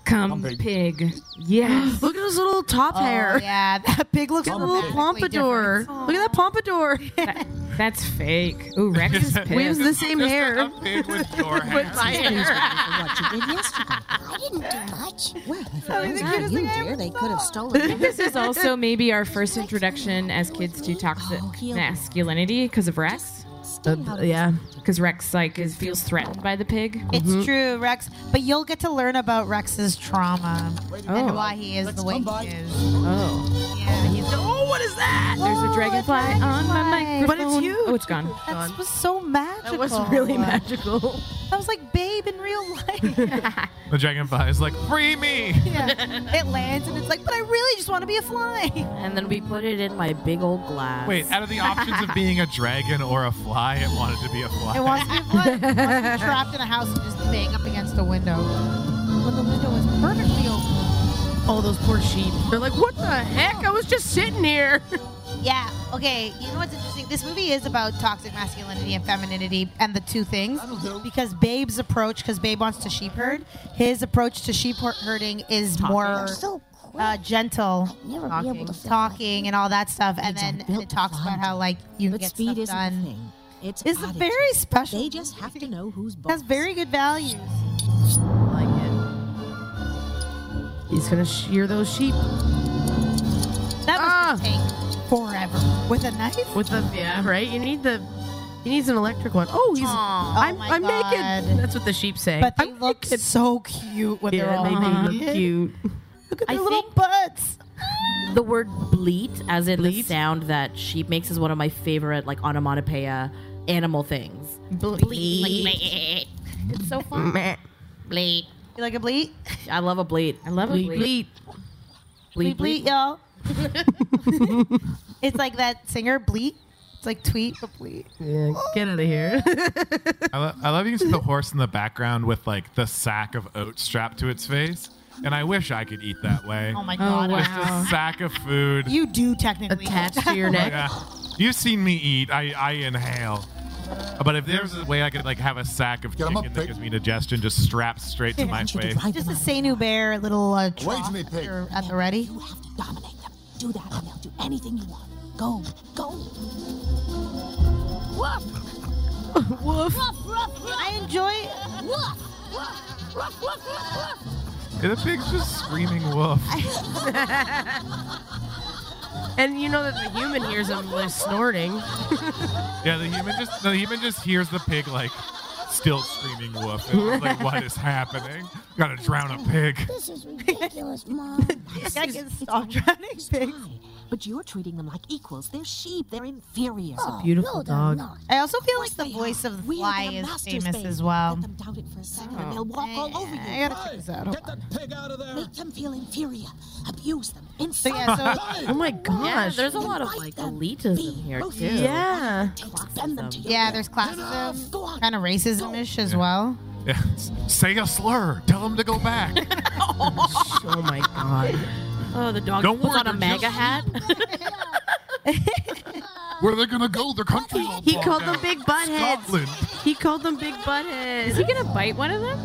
Come, Come, pig. pig. Yes. Look at his little top Oh, hair. yeah, that pig looks Look at the dramatically little pompadour. Look at that pompadour. That- that's fake. Ooh, Rex is We have We have the same Just hair. A, a pig with your hair. my hair. What you did yesterday. I didn't do much. Well, if oh, That it was not you, dear, they could have saw. stolen This is also maybe our first introduction as kids to toxic Oh, masculinity because of Rex. Uh, yeah. Because Rex like is feels threatened by the pig. It's true, Rex. But you'll get to learn about Rex's trauma and Oh. why he is the way he by. is. Oh, Yeah, he's Oh, what is that? there's Oh, a dragonfly a on my microphone. But it's huge. Oh, it's gone. That was so magical. That was really magical. That was like Babe in real life. The dragonfly is like, free me. yeah. It lands and it's like, but I really just want to be a fly. And then we put it in my big old glass. Wait, out of the options of being a dragon or a fly, it wanted to be a fly. It wants to be a fly. It wants to be trapped in a house and just bang up against a window. When the window is perfectly open. Oh, those poor sheep. They're like, what the heck? I was just sitting here. Yeah. Okay. You know what's interesting? This movie is about toxic masculinity and femininity and the two things. Because Babe's approach, because Babe wants to sheep herd, his approach to sheep herding is more uh, gentle, never be talking, able to talking and all that stuff. And then aren't it talks about how like you can But get speed stuff isn't the done. thing. It's It's a very special. They just have to know who's boss. has very good values. I like it. He's gonna shear those sheep That must Ah. take forever with a knife. with the yeah, right? You need the he needs an electric one. Oh, he's I'm, my I'm God. naked. That's what the sheep say. But they I'm look naked. so cute when they're yeah, all they do look cute. Look at I little butts. The word bleat, as in the Bleat? sound that sheep makes, is one of my favorite like onomatopoeia animal things. Bleat. It's so fun. Bleat. You like a bleat? I love a bleat. I love a Bleat, bleat. bleat. Bleat, bleat, y'all. it's like that singer, Bleat. It's like tweet, but bleat. Yeah, get out of here. I, lo- I love you can see the horse in the background with like the sack of oats strapped to its face. And I wish I could eat that way. Oh my Oh, god. Just wow. a sack of food. You do technically Attached to your neck. Yeah. You've seen me eat. I, I inhale. But if there's a way I could like have a sack of Get 'em chicken up, that pig. gives me indigestion just strapped straight to my want you to face. Just a out. Seinu bear, little uh, trough me, pig. you're at the ready. You have to dominate them. Do that and they'll do anything you want. Go, go. Woof. Woof. I enjoy. And the pig's just screaming wolf. And you know that the human hears him snorting. Yeah, the human just the human just hears the pig like still screaming wolf. And it's like, what is happening? Gotta drown a pig. This is ridiculous, Mom. I can stop drowning pigs. But you're treating them like equals. They're sheep. They're inferior. Oh, a beautiful dog. I also feel like the voice of the fly is masters, famous babe. as well. Let them doubt it for a second, and oh. they'll walk all over you. I gotta check this out. Hold Get that pig out of there. Make them feel inferior. Abuse them. So Insult yeah, so them. Oh my Yeah, there's a lot of like elitism here too. Yeah. yeah, there's classism, kind of racism-ish as well. Yeah. Say a slur. Tell them to go back. oh my god. Oh, the dog Don't puts worry, on a they're MAGA hat. Where are they gonna go? Their country's all He bogged called them down. big butt heads. Scotland. He called them big butt heads. Is he gonna bite one of them?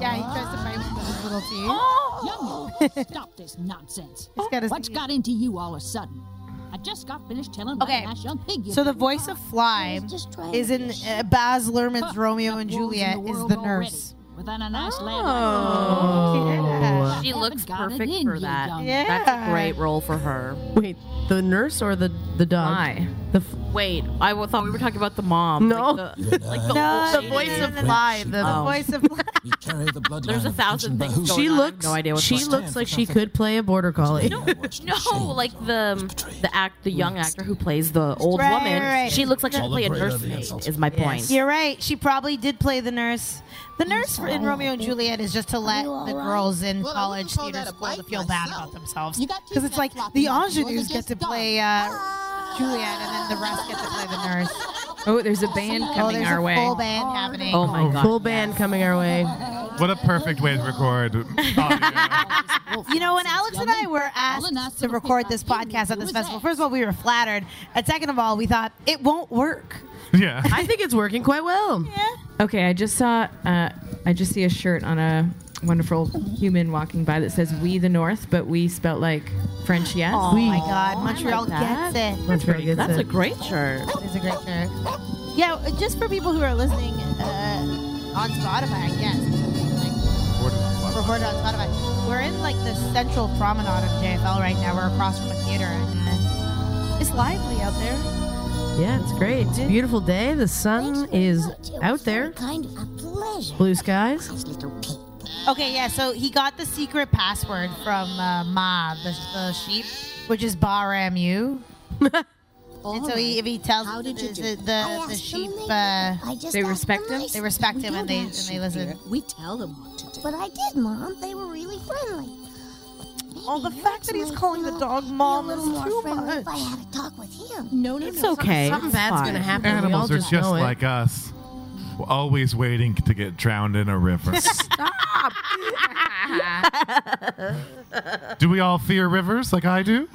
Yeah, he tries to bite with his little teeth. Oh. Young man, stop this nonsense. He's got his What's got into you all of a sudden? I just got finished telling Okay, my young pig. So the voice of Fly is in uh, Baz Luhrmann's Romeo and Juliet is the nurse. Within a nice Oh. She looks perfect in for that. young That's a great role for her. Wait, the nurse or the the dog? Why? The f- Wait, I w- thought we were talking about the mom. No. Like the, like the, No, the voice of Fly. Oh. The, the Oh. voice of Fly. You carry the bloodline There's a thousand things going She on. Looks. no idea she looks like she could play a border collie. No, no, like the um, the act, the young actor who plays the old Right, woman. right. She looks like she All could play a the greater nursemaid. Is my point. You're right. She probably did play the nurse. The nurse for- in Romeo and Juliet is just to let the girls in college theater school to feel bad about themselves. Because it's like the ingenues get to play uh, Juliet, and then the rest get to play the nurse. Oh, there's a band Oh, coming there's our a way. full band happening. Oh my god. Full band coming our way. What a perfect way to record. You know, when Alex and I were asked to record this podcast at this festival, first of all, we were flattered, and second of all, we thought it won't work. yeah. I think it's working quite well. Okay, I just saw. Uh, I just see a shirt on a wonderful human walking by that says "We the North," but we spelt like French. Yes. Oh my God, Montreal like that. gets it. Montreal gets That's it. a great shirt. It is a great shirt. Yeah, just for people who are listening uh, on Spotify, yes. Like, recorded on Spotify. We're in like the central promenade of JFL right now. We're across from a theater, and uh, it's lively out there. Yeah, it's great. It's a beautiful day. The sun is out there. Kind of a pleasure. Blue skies. Okay, yeah. So he got the secret password from uh, Ma, the, the sheep, which is Baa-Ram-Ewe. and so he, if he tells the, the, the, the sheep, uh, They respect him. they respect him and they and they listen. We tell them what to do. But I did, Mom. They were really friendly. Oh, the fact that he's calling the dog mom is too much. If I had a talk with him. No, no, It's no. okay. Something It's bad's fine. gonna happen. we all Animals are just, just know it. like us. We're always waiting to get drowned in a river. Stop! Do we all fear rivers like I do?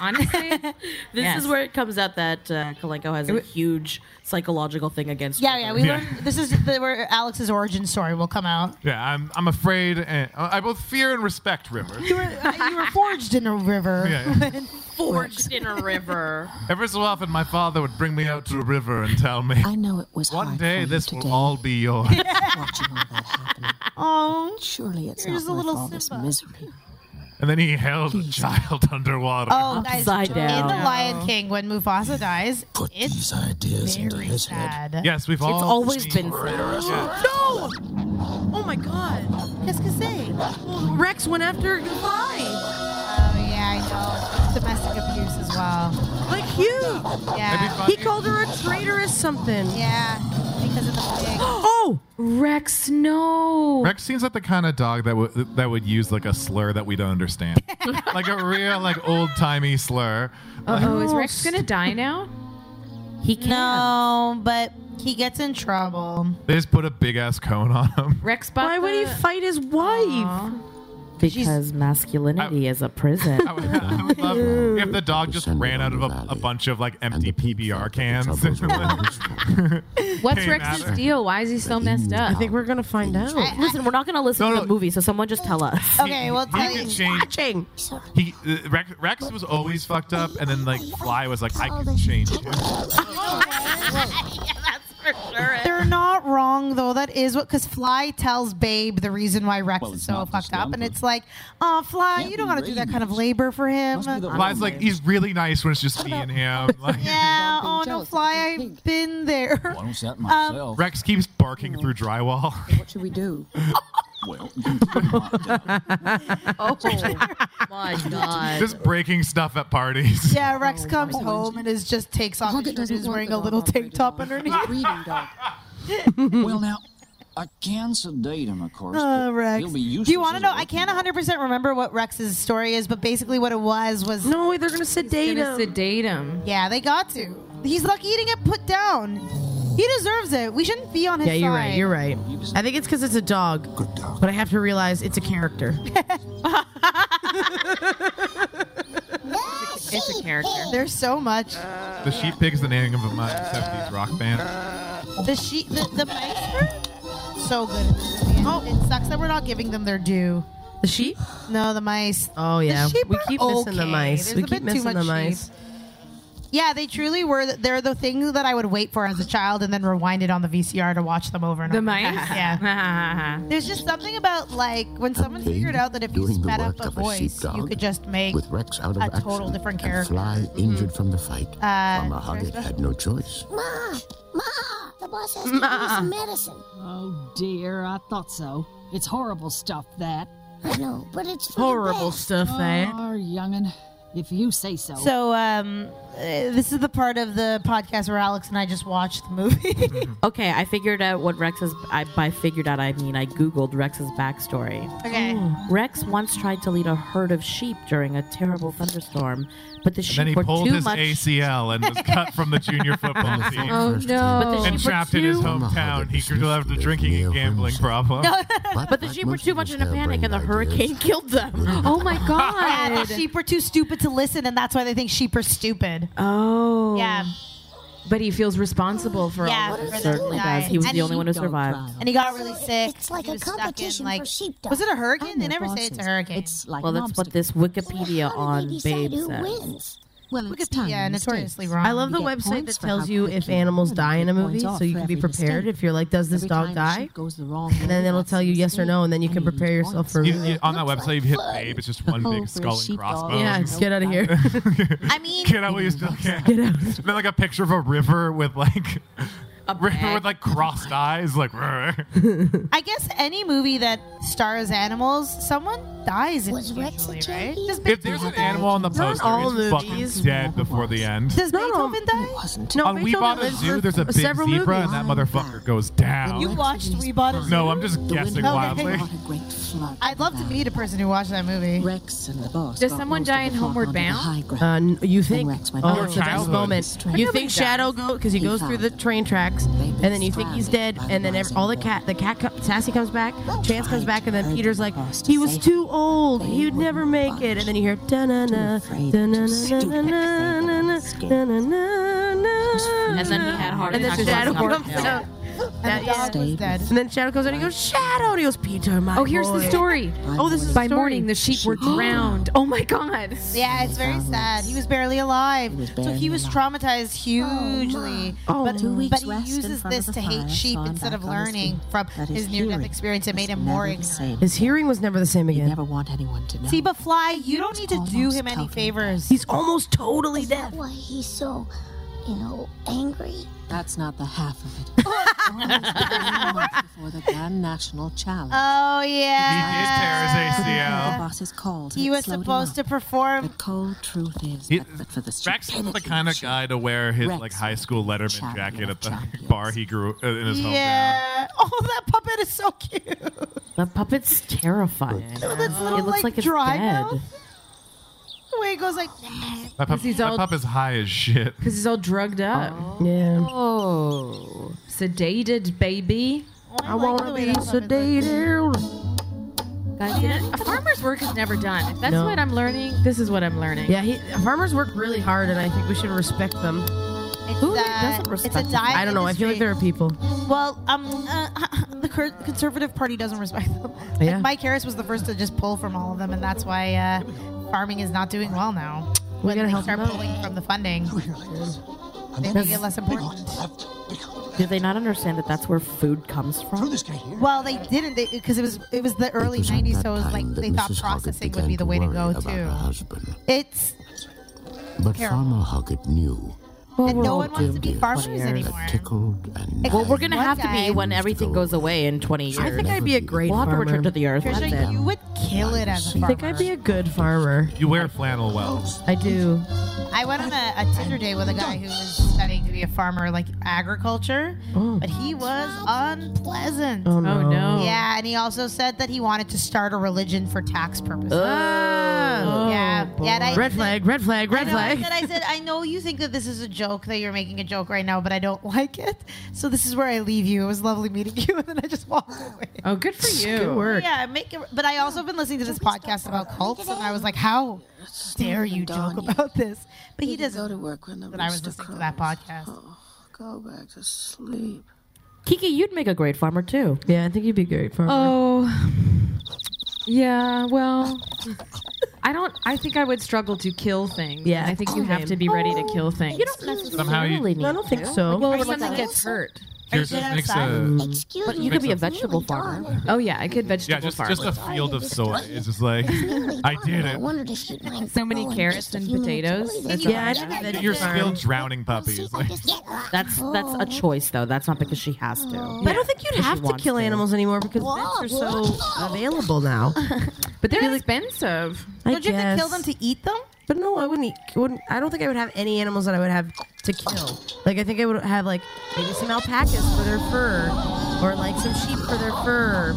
Honestly, This Yes. is where it comes out that uh, Kalenko has a huge psychological thing against. Yeah, yeah. We Yeah. learned this is the, where Alex's origin story will come out. Yeah, I'm. I'm afraid. And, I both fear and respect rivers. You were uh, you were forged in a river. Yeah. yeah. forged in a river. Every so often, my father would bring me out to a river and tell me, I know it was "One hard day, for you this today, will all be yours." watching all that happening. Oh, Surely it's Here's not a little all this misery. And then he held a child underwater. oh, guys! Upside In down. the Lion King, when Mufasa dies, Put it's these ideas into very his head. sad. Yes, we've all. It's always seen- been sad. No! Oh my god. Qu'est-ce que c'est? Well, Rex went after Fly. Yeah, I know. Domestic abuse as well. Like huge. Yeah, He called her a traitorous something. yeah, because of the pig. Oh! Rex, no. Rex seems like the kind of dog that would that would use like a slur that we don't understand, like a real like old timey slur. Oh, is Rex gonna die now? He can't. No, but he gets in trouble. They just put a big ass cone on him. Rex bought Why would he fight his wife? Aw. Because masculinity is a prison. I would, I would love if the dog just ran out of a, a bunch of like empty PBR cans. What's Came Rex's at her. deal? Why is he so messed up? I think we're gonna find out. Listen, we're not going to listen No, to the movie, so someone just tell us. Okay, well, tell he you. change. Watching. He uh, Rex, Rex was always fucked up, and then like Fly was like, I can change him. yeah, that's for sure. They're not wrong though. That is what because Fly tells Babe the reason why Rex Well, is so fucked up, and it's like, oh, Fly, Can't you don't be gotta do that kind of labor for him. Must be the Fly's like, he's really nice when it's just me and him. Like, Yeah. Oh no, Fly, I've been there. Well, I don't see that Um, myself. Rex keeps barking through drywall. What should we do? Well, oh my god. Just breaking stuff at parties. Yeah, Rex comes home and is just takes off his shirt and is wearing a little tank top underneath. well, now, I can sedate him, of course. Uh, but Rex. He'll be useless Do you want to know? I can't 100% remember what Rex's story is, but basically what it was was. No, way they're going to sedate gonna him. sedate him. Yeah, they got to. He's lucky he didn't get put down. He deserves it. We shouldn't be on his Yeah, side. you're right. You're right. I think it's because it's a dog. Good dog. But I have to realize it's a character. It's a character. There's so much. The Sheep Pig's the name of my 70s rock band. The sheep, the, the mice were so good. in this movie. Oh, it sucks that we're not giving them their due. The sheep? No, the mice. Oh yeah, The sheep we are keep missing the okay. mice. There's we a keep bit too missing the much mice. Sheep. Yeah, they truly were. They're the thing that I would wait for as a child and then rewind it on the VCR to watch them over and The over. The mice? yeah. There's just something about like when someone They figured out that if you doing sped up a of a voice, you could just make with Rex out of a action total different character. Fly injured from the fight. Uh, Farmer Hoggett had no choice. Ma, Ma, the boss has to give me some medicine. Oh dear, I thought so. It's horrible stuff, that. I know, but it's for the Horrible best. stuff, that. Oh, youngin', if you say so. So, um, uh, this is the part of the podcast where Alex and I just watched the movie. Okay, I figured out what Rex's. I, by figured out, I mean I googled Rex's backstory. okay. Rex once tried to lead a herd of sheep during a terrible thunderstorm, but the sheep And sheep then he pulled his much. ACL and was cut from the junior football team. Oh But the no. And sheep were trapped in his hometown. He could have a drinking and gambling problem. But the sheep were too much in a panic, and the hurricane killed them. Oh my Yeah, god. the sheep were too stupid to listen, and that's why they think sheep are stupid. Oh. Yeah. But he feels responsible for Yeah, all for this. Certainly to does. He was And the only one who survived. And he got really sick. It's like a was stuck in, competition like, for sheepdogs. Was it a hurricane? They their never say it's a hurricane. It's like Well, an that's what this Wikipedia How on do they decide Babe who says. Wins? Well, it's time yeah, and notoriously mistakes. wrong. I love the website that tells you if animals die in a movie, so you can be prepared. mistake. If you're like, does this Every dog die? goes the wrong And then it'll tell you yes or no, and then you can prepare yourself for. You- you- on that website, you hit Babe. It's just one big for a skull and crossbones. Yeah, get out of here. I mean, Get out while you still can. Get out. Then like a picture of a river with like a river with like crossed eyes, like. I guess any movie that stars animals, someone dies Was Rex a usually, right? Does, if there's an animal on the poster, all it's fucking movies. dead before the end. does No, no. Beethoven die? Wasn't. No, on We Bought a Zoo, there's a big zebra, movies. and that motherfucker goes down. You watched We Bought a Zoo? no, I'm just guessing wildly. What a great flood. I'd love to meet a person who watched that movie. Rex and the boss. Does someone die in Homeward Bound? high ground. Uh, you think? Oh, down. it's the best moment. You think Shadow go because he He goes through the train tracks, and then you think he's dead, and then all the cat, the cat, co- Sassy comes back, Chance comes back, and then Peter's like, he was too him. Old, They he'd never make it, and then you hear da na na afraid, da na too na stupid na to na na na scared. na na na na. And then he had a heart And then attack. Shadow while comes jumping out. down. And the dog was dead. And then Shadow comes out and he goes, Shadow! And he goes, Peter, my Oh, here's boy." the story. Oh, this is By the story. By morning, the sheep were drowned. Oh my god. Yeah, it's very sad. He was barely alive. was so barely he was traumatized oh, hugely. Oh, but Two weeks but he rest in uses front this of to the hate sheep saw him instead of on his learning feet. from That his his near-death hearing experience. It made him more never the ignorant. same. His hearing was never the same You again. never want anyone to know. See, but Fly, you don't need to do almost him any totally favors. He's almost totally dead. deaf. why he's so, you know, angry? That's not the half of it. Almost a month before the Grand National Challenge. Oh He yeah. did tear his The boss is called. He was supposed to perform. The cold truth is, He- that, but for the Rex is the kind of guy to wear his Rex like high school Letterman champion jacket at the champions. bar he grew uh, in his hometown. Yeah. Oh, that puppet is so cute. The puppet's terrifying. Look at little it looks like, like it's dry dead. mouth. The way it goes like. Oh, that pup, he's that all- pup is high as shit. Because he's all drugged up. Oh. Yeah. Oh. Sedated, baby. Oh, I want to be sedated. Guys, you know, a farmer's work is never done. If that's No. what I'm learning, this is what I'm learning. Yeah, he, farmers work really hard, and I think we should respect them. It's, Who uh, doesn't respect? it's respect a them? diet I don't know. I feel like there are people. Well, um, uh, the conservative party doesn't respect them. Yeah. Like Mike Harris was the first to just pull from all of them, and that's why uh, farming is not doing well now. We when gotta they help start them pulling from the funding, they make it less important. Do they not understand that that's where food comes from? Well, they didn't because it was it was the early was '90s, so it was like they thought Mrs. Processing would be the way to worry go about her too. husband. It's But Terrible. Farmer Hoggett knew and no one wants to be farmers anymore. Tickled and Well, we're gonna One have to guy- be when everything goes away in 20 years. I think I'd be a great We'll have to farmer. return to the earth. Trisha, That's it. you would kill it as a farmer. I think I'd be a good farmer. You wear flannel well. I do. I went on a, a Tinder date with a guy who was studying to be a farmer, like agriculture, oh. but he was unpleasant. Oh, no. Oh, no. Yeah, and he also said that he wanted to start a religion for tax purposes. Oh. yeah, yeah. and I Red flag, red flag, I red know, I flag. said, I said, I know you think that this is a joke, that you're making a joke right now, but I don't like it. So this is where I leave you. It was lovely meeting you, and then I just walked away. Oh, good for you. Good work. Yeah, make it. But I also have been listening to this podcast about cults, and I was like, how dare you joke about this? But he doesn't. go to work when the But I was rooster listening to that podcast. Oh, go back to sleep. Kiki, you'd make a great farmer too. Yeah, I think you'd be a great farmer. Oh, yeah. Well, I don't. I think I would struggle to kill things. Yeah, I think you have to be ready to kill things. You don't necessarily Somehow you- need I don't think to. so. Well, Like, if something gets hurt. Here's you just makes a Excuse But me. you could be a vegetable farmer. Oh yeah, I could yeah, vegetable just farm. just a field of soy. It's just like I did I it. wanted to shoot so many carrots and potatoes. That's Yeah. I'd a You're still drowning puppies. Like, That's that's a choice though. That's not because she has to. But I don't think you'd have to kill to. animals anymore because vets are so available now. But they're expensive. I Don't you have to kill them to eat them? But no, I wouldn't, eat, wouldn't. I don't think I would have any animals that I would have to kill. Like I think I would have like maybe some alpacas for their fur, or like some sheep for their fur.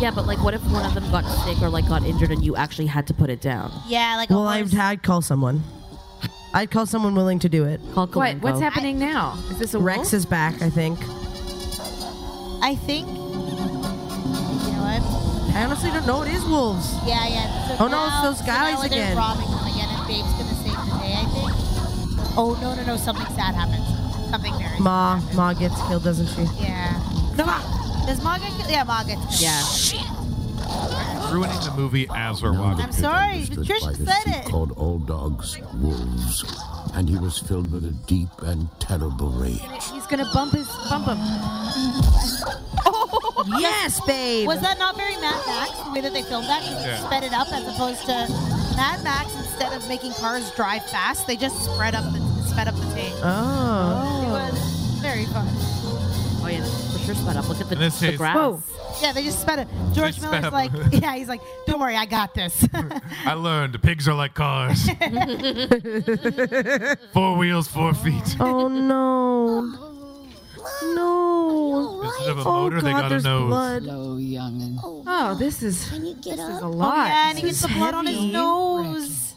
Yeah, but like, what if one of them got sick or like got injured and you actually had to put it down? Yeah, like Well, I'd, I'd call someone. I'd call someone willing to do it. Call What? What's Kalenko. happening now? Is this a Rex wolf? is back, I think. I think. You know what? I honestly don't know. It is wolves. Yeah, yeah. So Oh, no, it's now- those so guys now they're again. robbing them again, and Babe's gonna save the day. I think. Oh no, no, no! Something sad happens. Something very. Ma, Ma gets killed, doesn't she? Yeah. No, does Ma get killed? Yeah, Ma gets killed. Yeah. ruining the movie as we're watching. I'm sorry, stood Trish said it. called all dogs wolves, and he was filled with a deep and terrible rage. He's gonna bump his bump him. Oh, Yes, babe. Was that not very Mad Max the way that they filmed that? 'Cause they Yeah. sped it up as opposed to Mad Max. Instead of making cars drive fast, they just spread up the sped up the tape. Oh. It was very fun. Oh yeah, for sure sped up. Look at the, In this the case- grass. Whoa. Yeah, they just sped it. George sped Miller's up. like, yeah, he's like, don't worry, I got this. I learned pigs are like cars. four wheels, four feet. Oh no. No. Instead of a Oh motor, they God, got a there's nose. blood. Hello, youngin. Oh, oh, this is Can you get this is up? a oh, lot. yeah, and he This gets the is blood on his heavy. nose.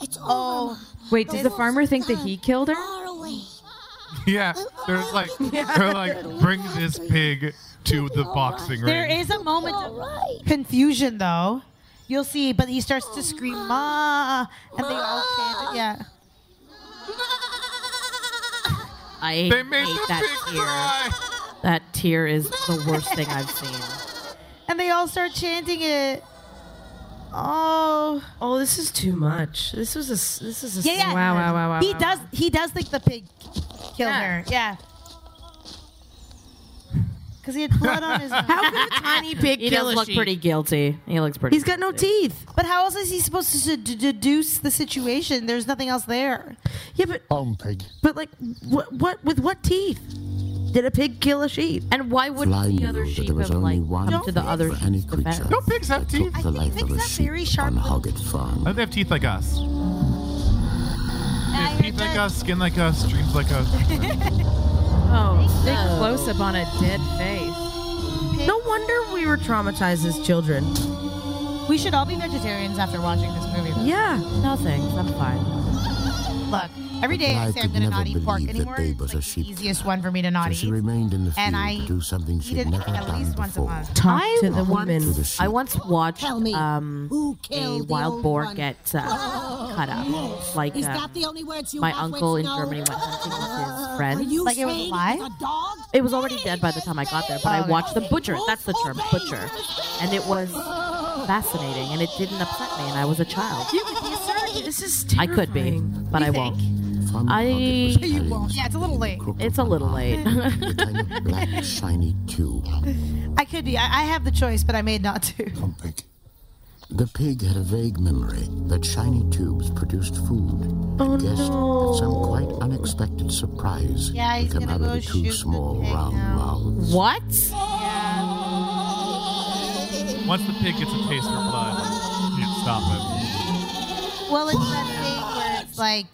It's oh. over. Oh, Wait, does the farmer think that he killed her? Yeah, they're like, they're like, bring this pig to the boxing ring. there is a moment of confusion though. You'll see, but he starts to scream "ma," and they all chant it. Yeah. I They made hate the that pig tear. cry. That tear is the worst thing I've seen. and they all start chanting it. Oh, Oh, this is too much. This was a, This is a. yeah, yeah. Wow, wow, wow, wow. He wow. does. He does think the pig killed Yeah. her. Yeah. Because he had blood on his. How could a tiny pig He kill does a look sheep? pretty guilty. He looks pretty. He's got no guilty. teeth. But how else is he supposed to d- deduce the situation? There's nothing else there. Yeah, but Home pig. but like what? What with what teeth? Did a pig kill a sheep? And why wouldn't Fly the knew other that sheep there was have only like one come to the fate other for any sheep's creature defense? No pigs have that teeth. took the life pigs of a have very sheep sharp on little- Hoggett Farm. They have teeth like us. They have teeth like us, skin like us, dreams like us. Oh, big close up on a dead face. No wonder we were traumatized as children. We should all be vegetarians after watching this movie. though. Yeah. No thanks. I'm fine. Look, every day I I say I'm could going to never not eat pork believe that anymore. Babe It's was like a the sheep easiest one for me to not So eat. she remained in the And field I to do something she'd it never at done least once a before. month. Talk I to the once, women. To the I once watched Tell me, um, who a wild boar one? get uh, cut up. Like Is that the only words you my have, uncle in Snow? Germany went hunting with his Are friends. you Like it was alive? it's a dog? It was already dead by the time I got there, but I watched them butcher it. That's the term, butcher. And it was fascinating, and it didn't upset me, and I was a child. You could be a surgeon. This is I could be, terrifying. but I You won't. I- You won't. Yeah, it's a little late. It's a little late. arm, a tiny black shiny tube. I could be. I, I have the choice, but I made not to. Home pig. The pig had a vague memory that shiny tubes produced food. Oh, and guessed that some quite unexpected surprise Yeah, he's would come gonna out go of the two shoot the small pig round now. mouths. What? Once the pig gets a taste for blood, you can't stop it. Well, it's that thing where it's like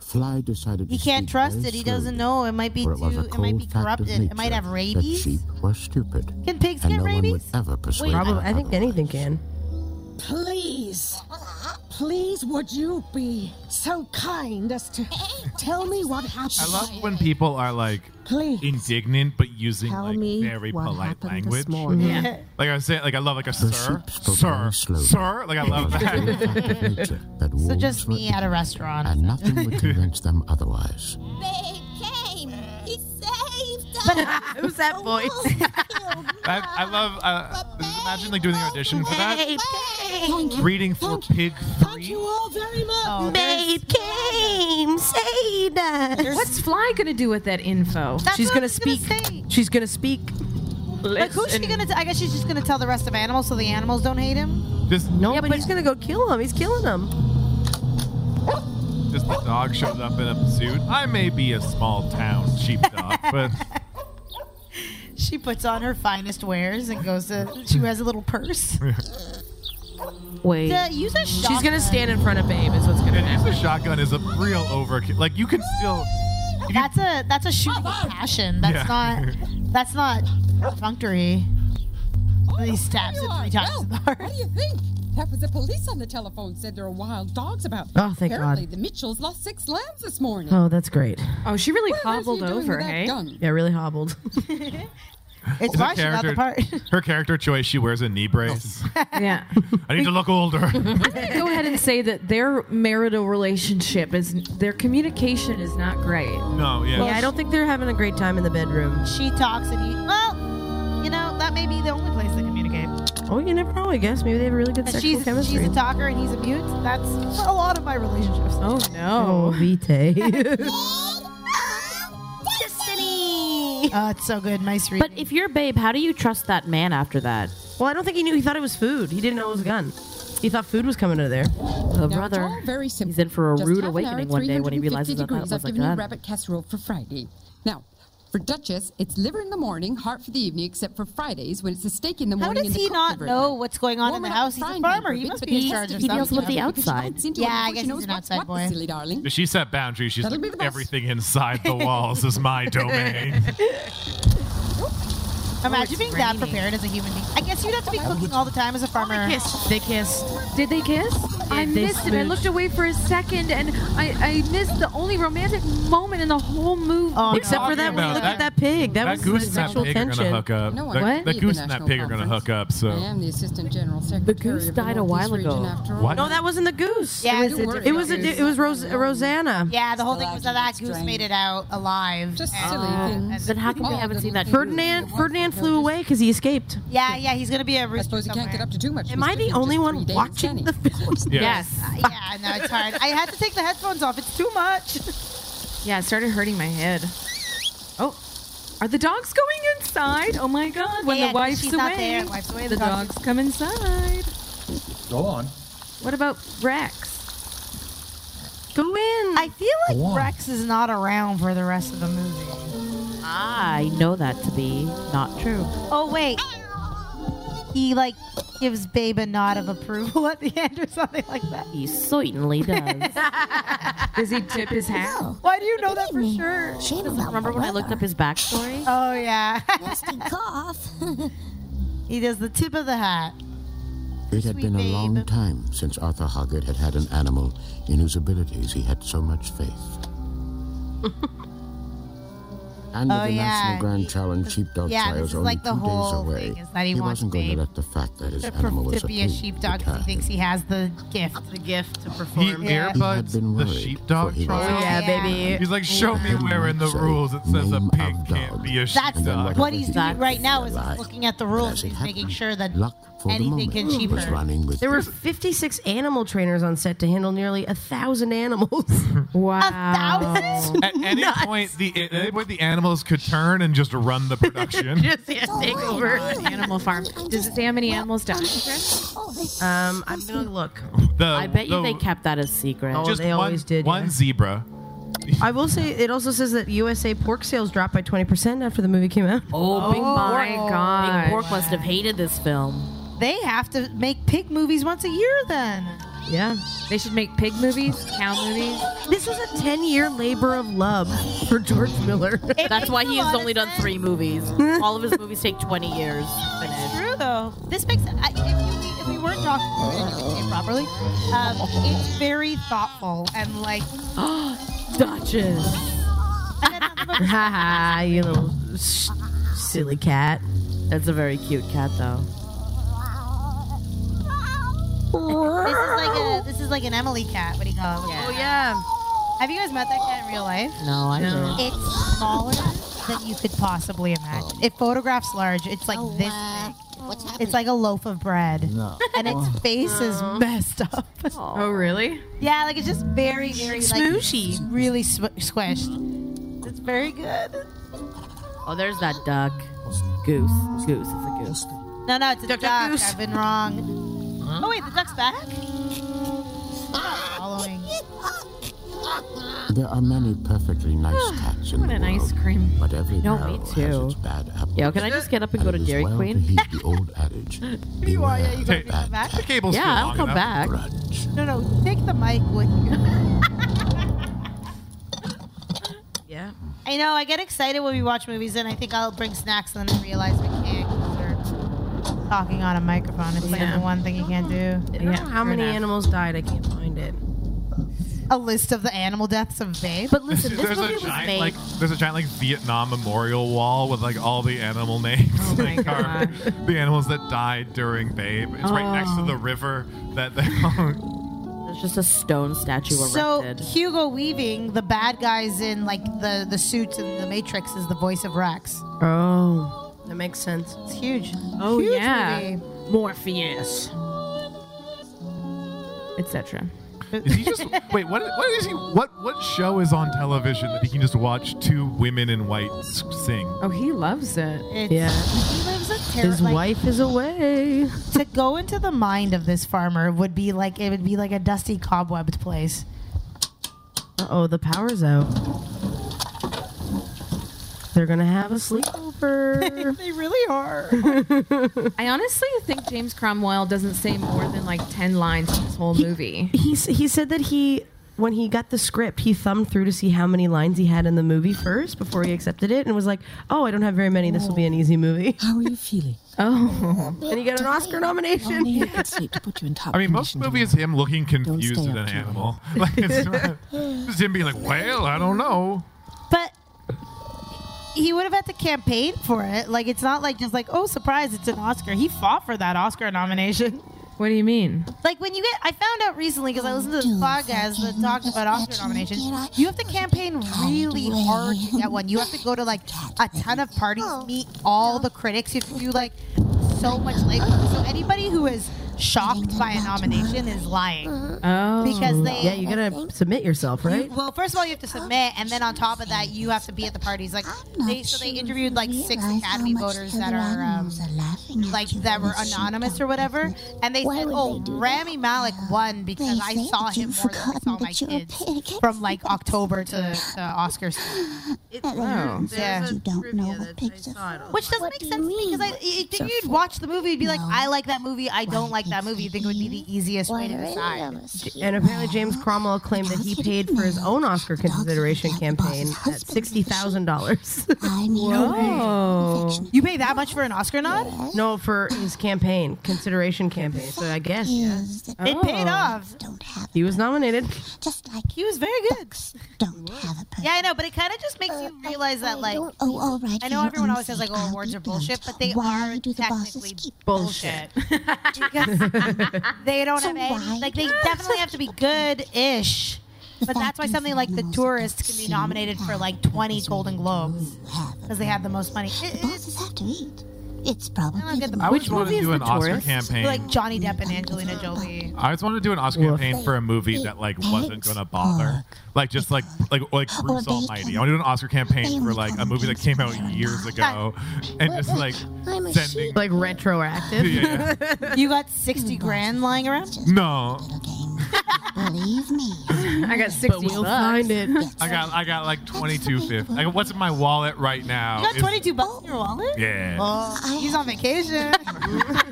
Fly decided he to can't speak trust it. He doesn't know. It might be for it too. It might be cold fact of corrupted. It might have nature rabies. That sheep were stupid. Can pigs and get no one would rabies? ever persuade Probably, I think anything can. Please, please, would you be so kind as to tell me what happened? I love when people are like Please. indignant but using Tell like me very what polite happened language. this morning. Yeah. Like I was saying, like I love like a The sir, sheep sir, sir. Like I love It was a cold fact of that. that So just were me at a restaurant. and nothing would convince them otherwise. Babe Who's that voice? I, I love. Uh, imagine like doing the audition for that. Thank you. Reading for Pig Thank Three. you all very much. Oh, there's- came, saved us. What's Fly gonna do with that info? That's She's what I gonna was speak. say. She's gonna speak. Like who's she gonna? T- I guess she's just gonna tell the rest of animals so the animals don't hate him. Just, No, Yeah, but, he's gonna go kill him. He's killing him. just the dog shows up in a suit. I may be a small town sheepdog, but She puts on her finest wares and goes to. She has a little purse. Wait. Use a shotgun. She's gonna stand in front of Babe. Is what's gonna and happen. use a shotgun is a real overkill. Like you can still. if you- That's a that's a shooting with passion. That's Yeah. not that's not perfunctory. He stabs it three times in the heart. What do you think? That was the police on the telephone said there are wild dogs about. Oh, thank Apparently, God. the Mitchells lost six lambs this morning. Oh, that's great. Oh, she really What on earth hobbled doing over, that hey? gun? Yeah, really hobbled. It's Is her why she got the part. her character choice, she wears a knee brace. Yeah. I need to look older. Go ahead and say that their marital relationship is their communication is not great. no, yeah. yeah, I don't think they're having a great time in the bedroom. she talks and he well, you know that may be the only place they communicate. Oh, you never know. I guess maybe they have a really good And sexual she's chemistry. she's a talker and he's a mute. That's a lot of my relationships. Oh oh, no. Vitae. Destiny. Oh, it's so good. Nice reading. But if you're a Babe, how do you trust that man after that? well, I don't think he knew. He thought it was food. He didn't know it was a gun. He thought food was coming out of there. Oh, Now, brother. very simple. He's in for a Just rude half an hour, awakening one day when he 350 realizes that that was I've like given you that. rabbit casserole for Friday. Now, for Duchess, it's liver in the morning, heart for the evening, except for Fridays when it's a steak in the How morning. does and the he cooked not liver at know night. what's going on in the house? He's a farmer. for He must be in it charge has of to be deals with the outside. bites into Yeah, it I guess he's an outside what, boy. Silly darling. Does she set boundaries? She's That'll like, be the everything inside the walls is my domain. Imagine being that prepared as a human being. I guess you'd have to be cooking all the time as a farmer. They kissed. They kissed. Did they kiss? I they missed it. I looked away for a second and I, I missed the only romantic moment in the whole movie. Oh, Except for that when you about look that- at that pig. That, that was goose the and that sexual pig are gonna tension. hook up. No, I That- can't that be at goose the and that national pig are gonna conference. hook up. So I am the assistant general secretary. The goose of the died a Northeast while ago. region after all. What? No, that wasn't the goose. Yeah, it was, it was a it was, a, it was Rose, Rosanna. Yeah, the whole thing was that that goose made it out alive. Just And- silly things. Then how come we All haven't seen that? Ferdinand. Ferdinand flew away because he escaped. Yeah, yeah, he's gonna be a I rooster suppose he can't get up to too much. Am I mischief the only one watching the you? film? Yes. Uh, yeah, no, it's hard. I had to take the headphones off. It's too much. Yeah, it started hurting my head. Oh, are the dogs going inside? Oh my God! When Yeah, the wife's she's away, not there. Wife's away, the the dogs- dogs come inside. Go on. What about Rex? Go in. I feel Go on. like Rex is not around for the rest of the movie. I know that to be not true. Oh wait, he like gives Babe a nod of approval at the end or something like that. He certainly does. Does he tip his hat? Why do you know that for sure? Shame about Remember when I looked up his backstory? Oh yeah, Nasty cough. he does the tip of the hat. It had Sweet been a long time since Arthur Hoggett had had an animal in whose abilities he had so much faith. And Oh, the yeah, National Grand Challenge sheepdog yeah, this trials is only like the two whole days away, thing is that he wants wasn't going Babe to let the fact that his To, animal per- was to a be a pig sheepdog, 'cause he thinks he has the gift. the gift to He perform. Yeah. earbuds been the sheepdog for he was- trial. Oh, yeah, yeah. baby. He's like, show me where in the Say, rules it says a pig can't dog. be a sheepdog. That's sheepdog. what he's doing right now. Is he's looking at the rules. He's making sure that for anything can cheap was her. running with There were 56 animal trainers on set to handle nearly a thousand animals. Wow. a thousand. At any point, the at any point the animals animals could turn and just run the production. Just yeah, take over. Animal Farm. Does it say how many animals died, Um, I'm gonna look. The, I bet you the- they kept that a secret. Oh, just they one, always did. One yeah. zebra. I will say it also says that USA pork sales dropped by 20% after the movie came out. Oh, Big my Pork. God. Big Pork must have hated this film. They have to make pig movies once a year then. Yeah. They should make pig movies, cow movies. This was a 10 year labor of love for George Miller. That's why he has only done three movies. All of his movies take 20 years. to finish. True though. This makes I, if, we, if we weren't talking it properly, um, it's very thoughtful and like Duchess. Haha, you little s- silly cat. That's a very cute cat, though. This is like a this is like an Emily cat. What do you call it? Oh, yeah. Have you guys met that cat in real life? No, I No. didn't. It's smaller than you could possibly imagine. It photographs large. It's like Oh, this uh, big. what's happening? It's like a loaf of bread. No. And its face is messed up. Oh, really? Yeah, like it's just very, very like Smooshy. really sw- squished. It's very good. Oh, there's that duck. Goose. Goose. It's a goose. No, no, it's a Duck, duck. duck, goose. I've been wrong. Oh wait, the duck's back. Following. There are many perfectly nice cats in What the an ice cream. but every know, barrel me has too. its bad apple. Yo, can I just get up and go to it is Dairy well Queen? To heed the old adage, You are, yeah, you gotta come back. The cable's Yeah, I'll long come back. grudge. No, no, take the mic with you. Yeah. I know. I get excited when we watch movies, and I think I'll bring snacks, and then I realize we can't because we're talking on a microphone. It's like Yeah. the one thing you can't do. I don't know how many enough. animals died. I can't find it. A list of the animal deaths of Babe. But listen, this there's movie a was giant made. like there's a giant like Vietnam memorial wall with like all the animal names. Oh my like, carved. The animals that died during Babe. It's right next to Oh. the river that they. There's just a stone statue So. Hugo Weaving, the bad guys in like the the suits in the Matrix, is the voice of Rex. Oh, that makes sense. It's huge. Oh, Huge yeah. movie. Morpheus. Etc. is he just wait? What? What is he? What? What show is on television that he can just watch two women in white sing? Oh, he loves it. It's, Yeah. He lives a His terrible. wife is away. to go into the mind of this farmer would be like it would be like a dusty cobwebbed place. Uh oh, the power's out. They're gonna have a sleepover. they really are. I honestly think James Cromwell doesn't say more than like 10 lines in this whole movie. he s- he said that he when he got the script, he thumbed through to see how many lines he had in the movie first before he accepted it, and was like, "Oh, I don't have very many. This will be an easy movie." How are you feeling? Oh. and he got an Oscar nomination. Only you could sleep to put you in top I mean, most condition movie is him looking confused stay at up an too animal. Like, it's not- just him being like, "Well, I don't know." But he would have had to campaign for it. Like it's not like just like oh surprise, it's an Oscar. He fought for that Oscar nomination. What do you mean? Like when you get, I found out recently because I listened to this podcast that talked about Oscar nominations. You have to campaign really hard to get one. You have to go to like a ton of parties, meet all the critics. You have to do like so much labor. So anybody who is shocked by a nomination is lying. Oh. Because they yeah, you gotta submit yourself, right? well, first of all, you have to submit, and then on top of that, you have to be at the parties. Like they, so they interviewed like six Academy voters that are um, like that were anonymous or whatever, and they said, "Oh, Rami Malek won because I saw him more than I saw my kids from like October to, to Oscars." Oh. Yeah. You don't know what picture. Which doesn't make sense because I you think you'd watch the movie, you'd be like, "I like that movie. I don't like that movie." You think it would be the easiest way to decide. And apparently, James Cromwell claimed that he paid for his own Oscar consideration campaign at sixty thousand dollars. Whoa. You pay that much for an Oscar nod? no, for his campaign consideration campaign. So I guess yeah. It paid off. he was nominated. Just like He was very good. don't have a person. Yeah, I know, but it kind of just makes you realize that, like, Oh, all right. I know everyone always says like, "Oh, awards be are bullshit," but they are do the bosses technically keep bullshit. because they don't So have any. Like, they definitely have to be good-ish. But that's why something like The Tourist can be nominated for like 20 Golden Globes because they have the most money. It- it's- Bosses have to eat. It's probably I don't get the I Which always wanted movie to is do The an Oscar Tourist? campaign. Like Johnny Depp and Angelina Jolie. I just wanted to do an Oscar campaign for a movie that like wasn't gonna bother, like just like like like Bruce Almighty. I want to do an Oscar campaign for like a movie that came out years ago, and just like sending like retroactive. Yeah, You got 60 grand lying around? no. Believe me. I got 60 But we'll bucks. find it. I got I got like twenty two fifty. I got, what's in my wallet right now? You got is- 22 bucks in your wallet? Yeah. Oh, he's on vacation.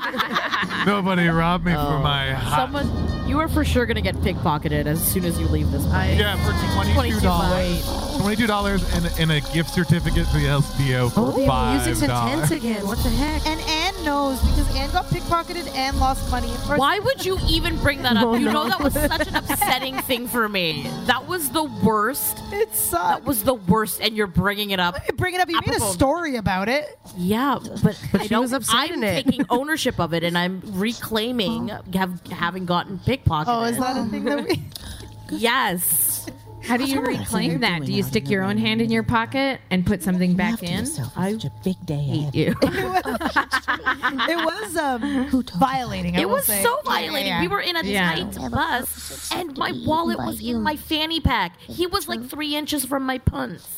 Nobody robbed me for oh. my hot. Someone, you are for sure gonna get pickpocketed as soon as you leave this place. Yeah, for twenty two dollars. Twenty two dollars and, and a gift certificate for the LCBO for Oh, the music's intense again. What the heck? and Anne knows because Anne got pickpocketed and lost money. Of Why would you even bring that up? Oh, you no. know that was such an upsetting thing for me. That was the worst. It That was the worst, and you're bringing it up. Bring it up. You made a story about it. Yeah, but, But I she was upset I'm in it. taking ownership of it, and I'm reclaiming have, having gotten pickpocketed. Oh, is that a thing that we? Yes. How do you reclaim that? Do you stick your own hand in your pocket and put something back in? I such a big day hate you. It was um, violating. I It will was say. so violating. yeah, We were in a Yeah. tight bus, and my wallet was in my fanny pack. He was like three inches from my punts.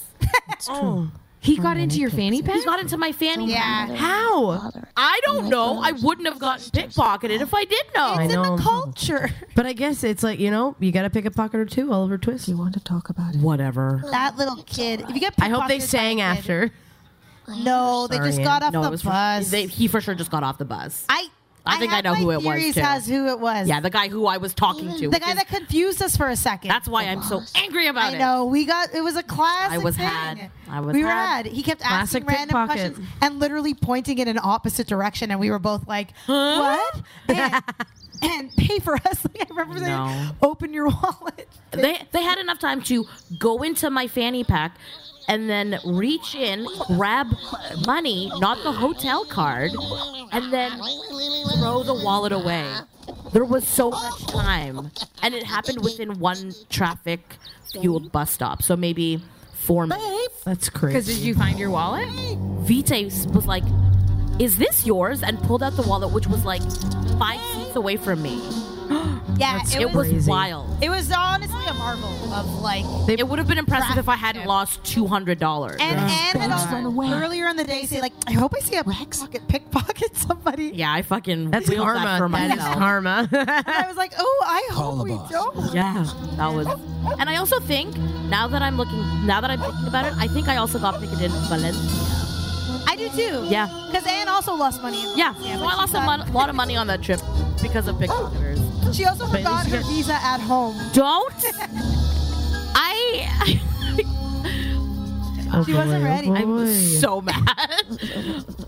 Oh. He oh, got into your fanny pack? He got into my fanny Yeah. pack. How? I don't know. I wouldn't have gotten pickpocketed if I did know. It's in the culture. But I guess it's like, you know, you got to pick a pocket or two, Oliver Twist. You want to talk about it? Whatever. That little kid. If you get I hope they sang after. No, they Sorry, just got Anne. off No, the was for, bus. they, he for sure just got off the bus. I. I think have I know who it was, too. As who it was. Yeah, the guy who I was talking to. the guy that confused us for a second. That's why I'm so angry about I it. I know. We got it was a classic. I was thing. had. I was we were had. He kept Classic asking random pickpocket. questions and literally pointing in an opposite direction, and we were both like, "What?" And, pay for us. Like, I remember saying, No. "Open your wallet." They they had enough time to go into my fanny pack and then reach in, grab money, not the hotel card, and then throw the wallet away. There was so much time, and it happened within one traffic fueled bus stop. So maybe four minutes. That's crazy. Because did you find your wallet? Vite was like, "Is this yours?" and pulled out the wallet, which was like five feet away from me. Yeah, That's it It was. was wild. It was honestly a marvel of like. It would have been impressive if I hadn't lost two hundred dollars. And Anne had also earlier in the day say like, "I hope I see a pickpocket pickpocket somebody." Yeah, I fucking That's karma. that for That is karma. And I was like, "Oh, I Call hope we boss. don't." Yeah, that was. And I also think now that I'm looking, now that I'm thinking about it, I think I also got picketed in Valencia. I do too. Yeah. Because Anne also lost money. In Yeah, Valencia, so I lost a mon- lot of money on that trip because of pickpocketers. She also forgot her visa at home. Don't. I. Oh, She wasn't boy, oh, ready. I'm so mad.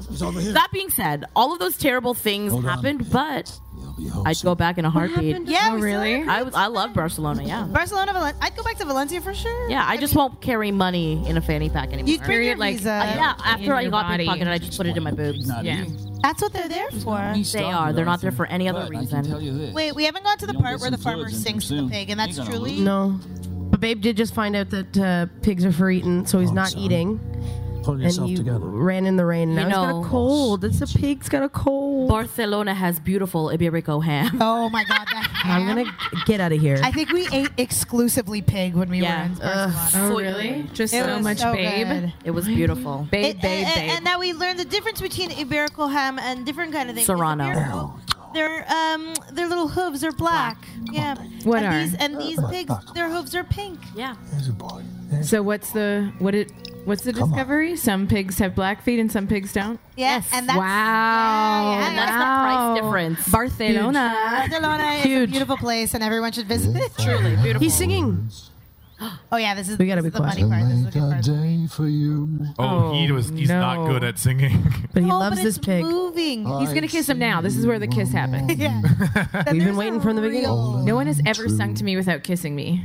He's over here. that being said, all of those terrible things Hold on. happened, but You'll be home I'd soon. go back in a heartbeat. Yeah, Oh, really? I I love Barcelona. Yeah. Barcelona, Valencia. I'd go back to Valencia for sure. Yeah, I just won't carry money in a fanny pack anymore. You'd bring Carry your it like- visa. Uh, yeah, after in I your got body. pickpocketed, I just put it in my boobs. Not Yeah. you. That's what they're there for. They are. They're not there for any other reason. can tell you this. Wait, we haven't got to the part where the farmer fluids sings to the pig, and that's truly. No. But Babe did just find out that uh, pigs are for eating, so he's Oh, not son. eating. Pull And yourself he together. ran in the rain. And You now he's got know- a cold. It's a pig's got a cold. Barcelona has beautiful Iberico ham. Oh my god, that I'm gonna get out of here. I think we ate exclusively pig when we Yeah. were in Barcelona. Oh, really? Just It so was much so babe. good. It was beautiful. Babe, It- babe, and, babe. and now we learned the difference between Iberico ham and different kind of things. Serrano. Iberico, Their um their little hooves are black. Yeah. What and are? These, and these pigs, their hooves are pink. Yeah. There's a boy. There's So what's the what it what's the Come on. discovery? Some pigs have black feet and some pigs don't. Yes, and that's wow. yeah, And that's wow. the price difference. Barcelona. Barcelona is a Huge. beautiful place, and everyone should visit it. Truly beautiful. He's singing. Oh yeah, this is We gotta this be is the quiet. funny part. This is the make good a part. day for you. Oh, he Oh, was. He's not good at singing. But he Oh, loves but this it's pig. Moving. He's gonna kiss him now. This is where the kiss happens. yeah. Then We've been there's waiting a from the beginning. real- No one has ever sung to me without kissing me.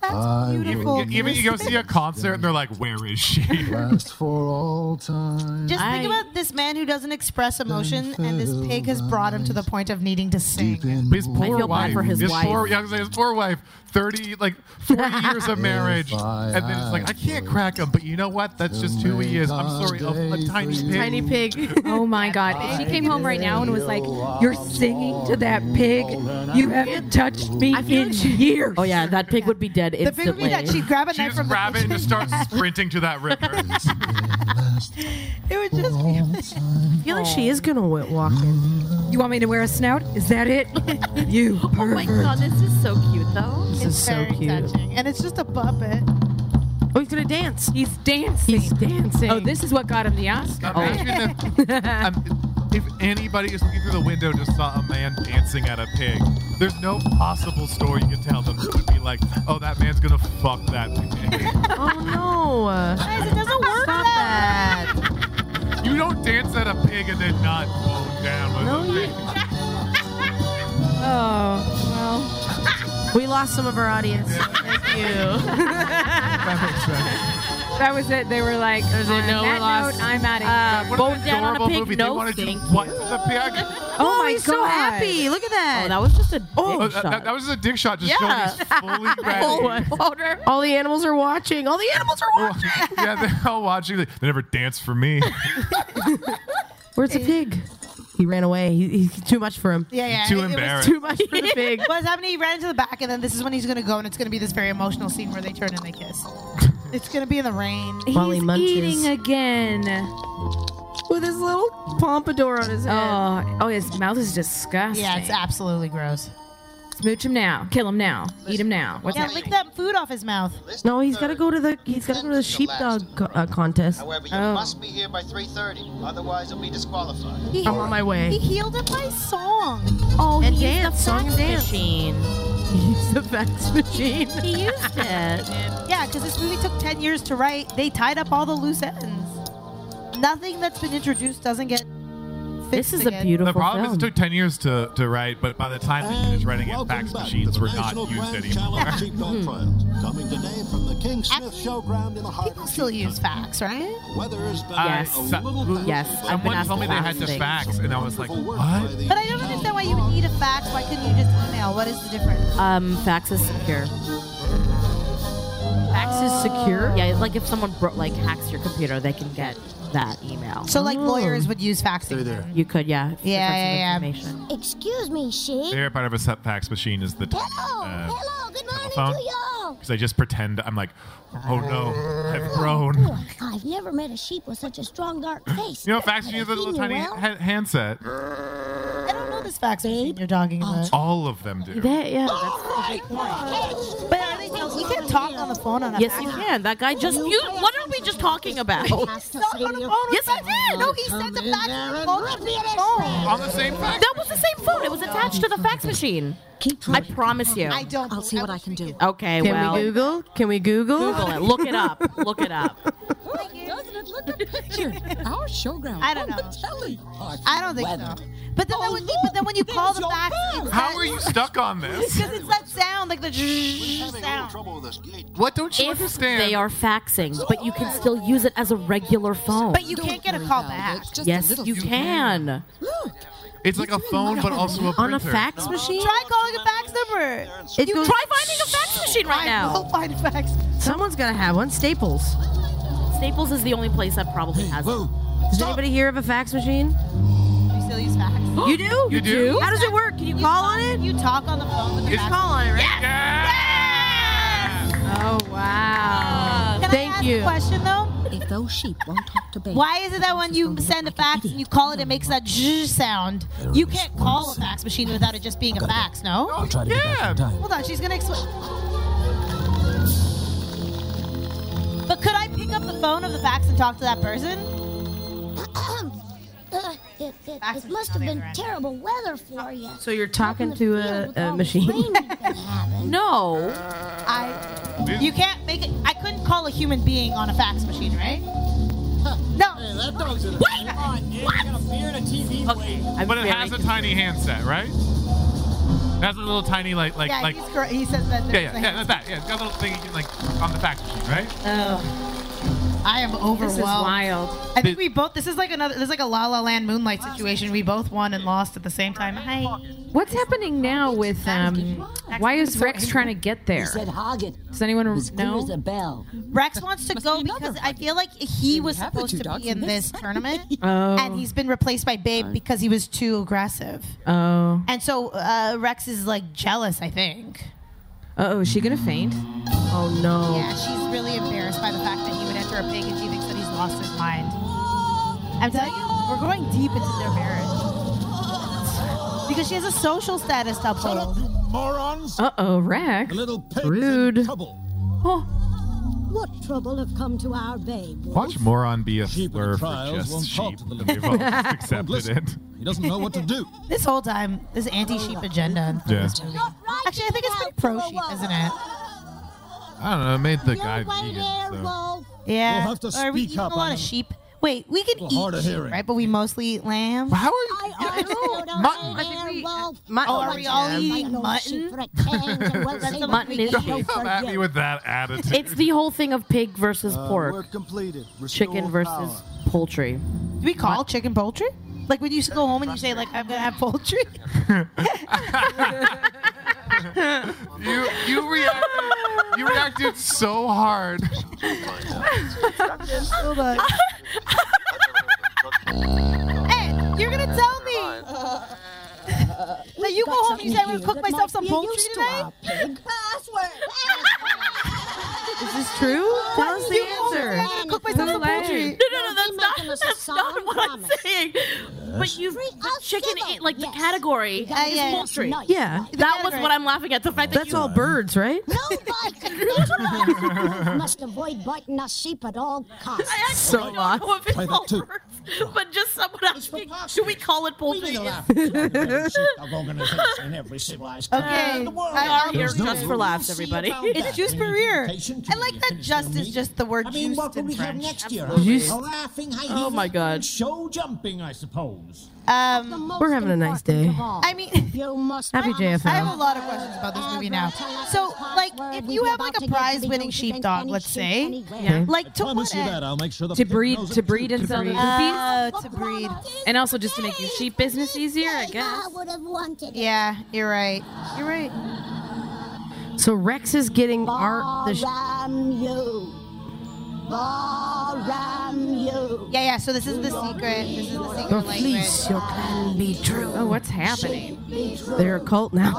That's I beautiful. You- Even you go see a concert and they're like, "Where is she?" Last for all time. Just I- think about this man who doesn't express emotion, and this pig has brought him to the point of needing to sing. His the poor feel bad wife. for his wife. Poor, yeah, I was gonna say, his poor wife 30, like 40 years of marriage. And then it's like, I can't crack him, but you know what? That's just who he is. I'm sorry, a, a tiny pig. Tiny pig. Oh my god. If she came home right now and was like, You're singing to that pig. You haven't touched me in years. Oh yeah, that pig would be dead The big would be instantly. that she'd grab a She knife just from the grab it and just start sprinting to that river. It would just be. I feel like she is gonna w- walk in. You want me to wear a snout? Is that it? you oh my god, this is so cute though. This It's is so very cute. touching. And it's just a puppet. Oh, he's gonna dance. He's dancing. He's dancing. Oh, this is what got him the Oscar. right? Imagine if, um, if anybody is looking through the window just saw a man dancing at a pig. There's no possible story you can tell them that would be like, oh, that man's gonna fuck that pig. Oh no. Guys, it doesn't work Stop that that. You don't dance at a pig and then not go down with No, a you- pig. Oh, We lost some of our audience. Thank you. That makes sense. That was it. They were like, was it. on No, we're that lost. note, I'm out of Uh, here. What Going down on a pig, movie. no want to do thank what to the pig? oh my he's god. so happy. Look at that. Oh, that was just a Oh, dick that, shot. that- that was just a dick shot just Yeah. showing he's fully ready. All the animals are watching. All the animals are watching. yeah, they're all watching. They they never dance for me. Where's the pig? He ran away. He, he's too much for him. Yeah, yeah. Too it- it was embarrassed. Too much for the pig. What's happening? He ran into the back, and then this is when he's gonna go, and it's gonna be this very emotional scene where they turn and they kiss. it's gonna be in the rain. While he He's munches. eating again. With his little pompadour on his head. Oh, oh, his mouth is disgusting. Yeah, it's absolutely gross. Smooch him now. Kill him now. Eat him now. What's yeah, happening? lick that food off his mouth. No, he's got to go to the he's got to go to the sheepdog co- uh, contest. However, you Oh. must be here by 3.30, otherwise you'll be disqualified. He, I'm on my way. he healed him by song. oh, And he dance, the song and fax dance. machine. He's the fax machine. He used it. Yeah, because this movie took 10 years to write. They tied up all the loose ends. Nothing that's been introduced doesn't get fixed This is a again. beautiful The problem is it took 10 years to, to write, but by the time they finished writing it, fax machines were not used anymore. Sheepdog Trials, coming today from the King Smith Showground in the heart People still use fax, right? Weather has Yes. a Yes, I've been Someone told me they had to things. fax, and I was like, what? But I don't understand why you would need a fax. Why couldn't you just email? What is the difference? Um, fax is secure. Fax is secure. Yeah, like if someone bro- like hacks your computer, they can get that email. So, like, lawyers would use faxing. You could, yeah. if Yeah, different yeah, yeah. information. Excuse me, The sheep. favorite part of a set fax machine is the Hello, uh, hello, good morning telephone. to y'all. because I just pretend I'm like, oh no, I've grown. Oh, I've never met a sheep with such a strong, dark face. You know, fax machine Have is I a little tiny well? ha- handset. I don't know this fax machine you're talking about. All of them do. That, yeah, that's But are they, you can't talk on the phone on a Yes, fax you can. That guy just. You, what are we just talking about? Has to say to you, yes, I did. No, he said the fax there on the and phone. rip me in his phone. On the same fax. That was the same phone. It was attached to the fax machine. Keep I promise you. I don't. I'll see what I can do. Okay, well. Can well. we Google? Can we Google? Google it. Look it up. Look it up. Doesn't it look a picture? Our showground. I don't on know. The telly. I don't think so. But then, oh, that would, but then when you call the fax, it's How are you stuck on this? Because it's that sound, like the sound. Trouble with this gate. What don't you If understand? they are faxing, but you can still use it as a regular phone. But you can't get a call back. just yes, little you thing. can. Look. It's like a phone, but also a On a fax machine? Try calling a fax number. It You goes- Try finding a fax machine right I now. will find a fax. Someone's got to have one. Staples. Staples is the only place that probably has it. Does anybody hear of a fax machine? You still use fax? You do? You do? How does it work? Can you call on it? You talk on the phone with the It's fax. Call on it, right? Yeah! Oh uh, wow. Can Thank I ask you. a question though? If those sheep won't talk to Babe, Why is it that when you send a fax and you call it, it makes that zh sound? You can't call a fax machine without it just being a fax, no? Oh, yeah. Hold on, she's gonna explain. But could I pick up the phone of the fax and talk to that person? Uh, it, it, it must have been terrible weather for you. So you're talking to a, a machine. you've been having. No. I. You can't make it. I couldn't call a human being on a fax machine, right? No. That dog's in a Wait. Come on, kid. You got a beer and a TV Okay. But it has a tiny handset, right? It has a little tiny like like yeah, like he's correct. He says that. yeah yeah a yeah that's that yeah it's got a little thing you can like on the fax machine, right? Oh. I am overwhelmed. This is wild. I think we both. This is like another. This is like a La La Land Moonlight situation. We both won and lost at the same time. Hi. What's happening now with um? Why is Rex trying to get there? Does anyone know? bell. Rex wants to go because I feel like he was supposed to be in this tournament, Oh. and he's been replaced by Babe because he was too aggressive. Oh. And so uh, Rex is like jealous. I think. Oh, is she gonna faint? Oh no. Yeah, she's really embarrassed by the fact that he would enter a pig, and she thinks that he's lost his mind. I'm telling you, we're going deep into their marriage because she has a social status to uphold. Morons! Uh oh, Rex. little pig Rude. trouble. Oh. What trouble have come to our babe? Watch moron be a slur for trials won't just talk sheep, to the and we've all just accepted listen. it. He doesn't know what to do. This whole time, this anti-sheep agenda. Yeah. this movie. Actually, I think it's pretty pro-sheep, isn't it? I don't know. It made the guy vegan. So. Yeah. You'll have to Or we speak eat up, a lot of sheep. Wait, we can Well, eat sheep, right? But we mostly eat lamb. How are you? Mutton. I think we. Oh, are we all eating mutton? Mutton is sheep. Come at me with that attitude. It's the whole thing of pig versus Uh, pork, work completed. Restore chicken versus power. poultry. Do we call chicken poultry? Like when you used to go home and you say like I'm gonna have poultry. you you reacted you reacted so hard. Hold on. hey, you're gonna tell me that you go home and you say I'm gonna cook myself some poultry today? Is this true? Tell us the You go home and say, answer. I'm cook myself some poultry. No, no, no, that's not, that's not what I'm saying. But you, the chicken, ate, like the category, Uh, is yeah. poultry. Yeah. That was what I'm laughing at. The fact that That's you, all birds, right? No, but must avoid biting a sheep at all costs. I actually So don't lost. know if it's all too. birds, but just someone asking, should we call it poultry? organization, every civilized Okay, country in the world. We are here There's no just for rules. laughs, everybody. It's Juste pour rire. I like that just is just the word I mean, juiced what will in we have French. next year? Juiced. A laughing, high Oh my God. show jumping, I suppose. Um, We're having a nice day. I mean, You must Happy I have a lot of questions about this movie now. So, like, if you have like a prize-winning sheepdog, let's say, Okay. like to Promise what you end? that. I'll make sure the To pig breed, knows to it breed and sell the breed. poopies, Oh, to breed. and also just to make your sheep business easier, I guess. would have wanted it. Yeah, you're right. You're right. So Rex is getting art. the sh- Ram you. Ram you. Yeah, yeah. So this is the secret. This is the your secret language. fleece, your can be true. Oh, what's happening? They're a cult now.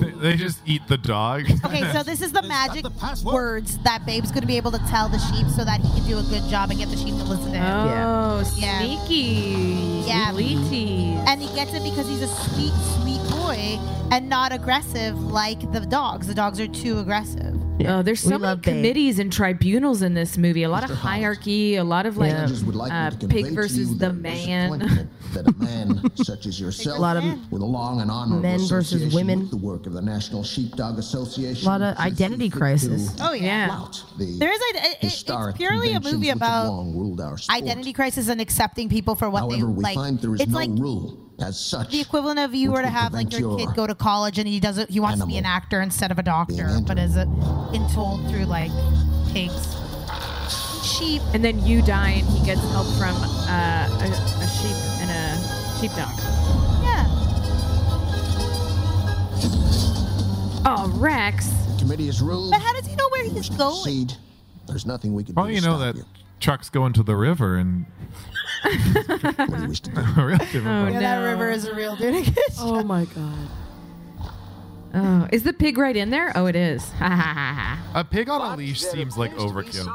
They, they just eat the dog. Okay, so this is the magic the words that Babe's going to be able to tell the sheep so that he can do a good job and get the sheep to listen to him. Oh, Yeah. sneaky. Yeah. Sweeties. And he gets it because he's a sweet, sweet boy and not aggressive like the dogs. The dogs are too aggressive. Oh, there's We so many love Babe. committees and tribunals in this movie. A lot of Mr. Howard. hierarchy, a lot of like Yeah. Would like uh, to pig versus you the man. That a man such as yourself, A lot of with a long and honorable men versus women. the work of the National Sheepdog Association, A lot of identity crisis. Oh, yeah. Yeah. the There is a, it- it's purely a movie about long ruled our sport. identity crisis and accepting people for what However, they we like. find there is it's no like rule as such. the equivalent of you were to have like your prevent kid go to college and he doesn't he wants to be an actor instead of a doctor, but is it in told through like pigs, sheep. And then you die, and he gets help from uh, a, a sheep and a sheepdog. Yeah. Oh, Rex. The committee is ruled. But how does he know where he's to going? proceed. There's nothing we can Well, do. you to know stop that you. trucks go into the river and What do you wish to do? real different Oh, boat. Yeah, that no. river is a real dude. Oh my god. Oh, is the pig right in there? Oh, it is. Ha ha ha ha. A pig on a leash seems like overkill.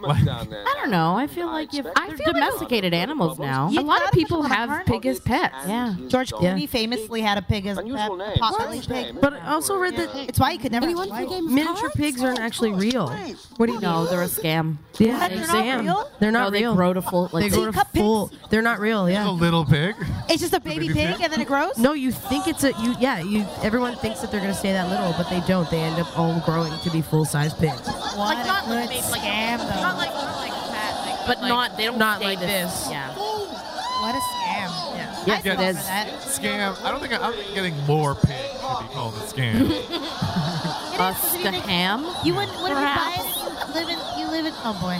Like, I don't know. I feel like if I they're feel like- domesticated animals now. A lot of people have pig as pets. Yeah. George Yeah. Clooney famously had a pig as a pet, a potbelly pig. But I also read that It's why he could never. anyone have a miniature pigs aren't actually real. What do you No, they're a scam. Yeah, They're not real? They're not no, they grow to full. They grow to full. They're not real. Yeah. a little pig. It's just a baby baby pig pig? and then it grows. No, you think it's a you. Yeah, you. Everyone thinks that they're gonna stay that little, but they don't. They end up all growing to be full size pigs. What Like, not a like good big, like- scam, though. Not like, not like fat, like, but not. They don't not like this. Yeah. What a scam. Yeah. Yes, I'd it go is. for that. Scam. I don't think I, I don't getting more pig should be called a scam. It A is, 'cause if you make- scam. You would what if you buy it? You live in you live in Oh boy.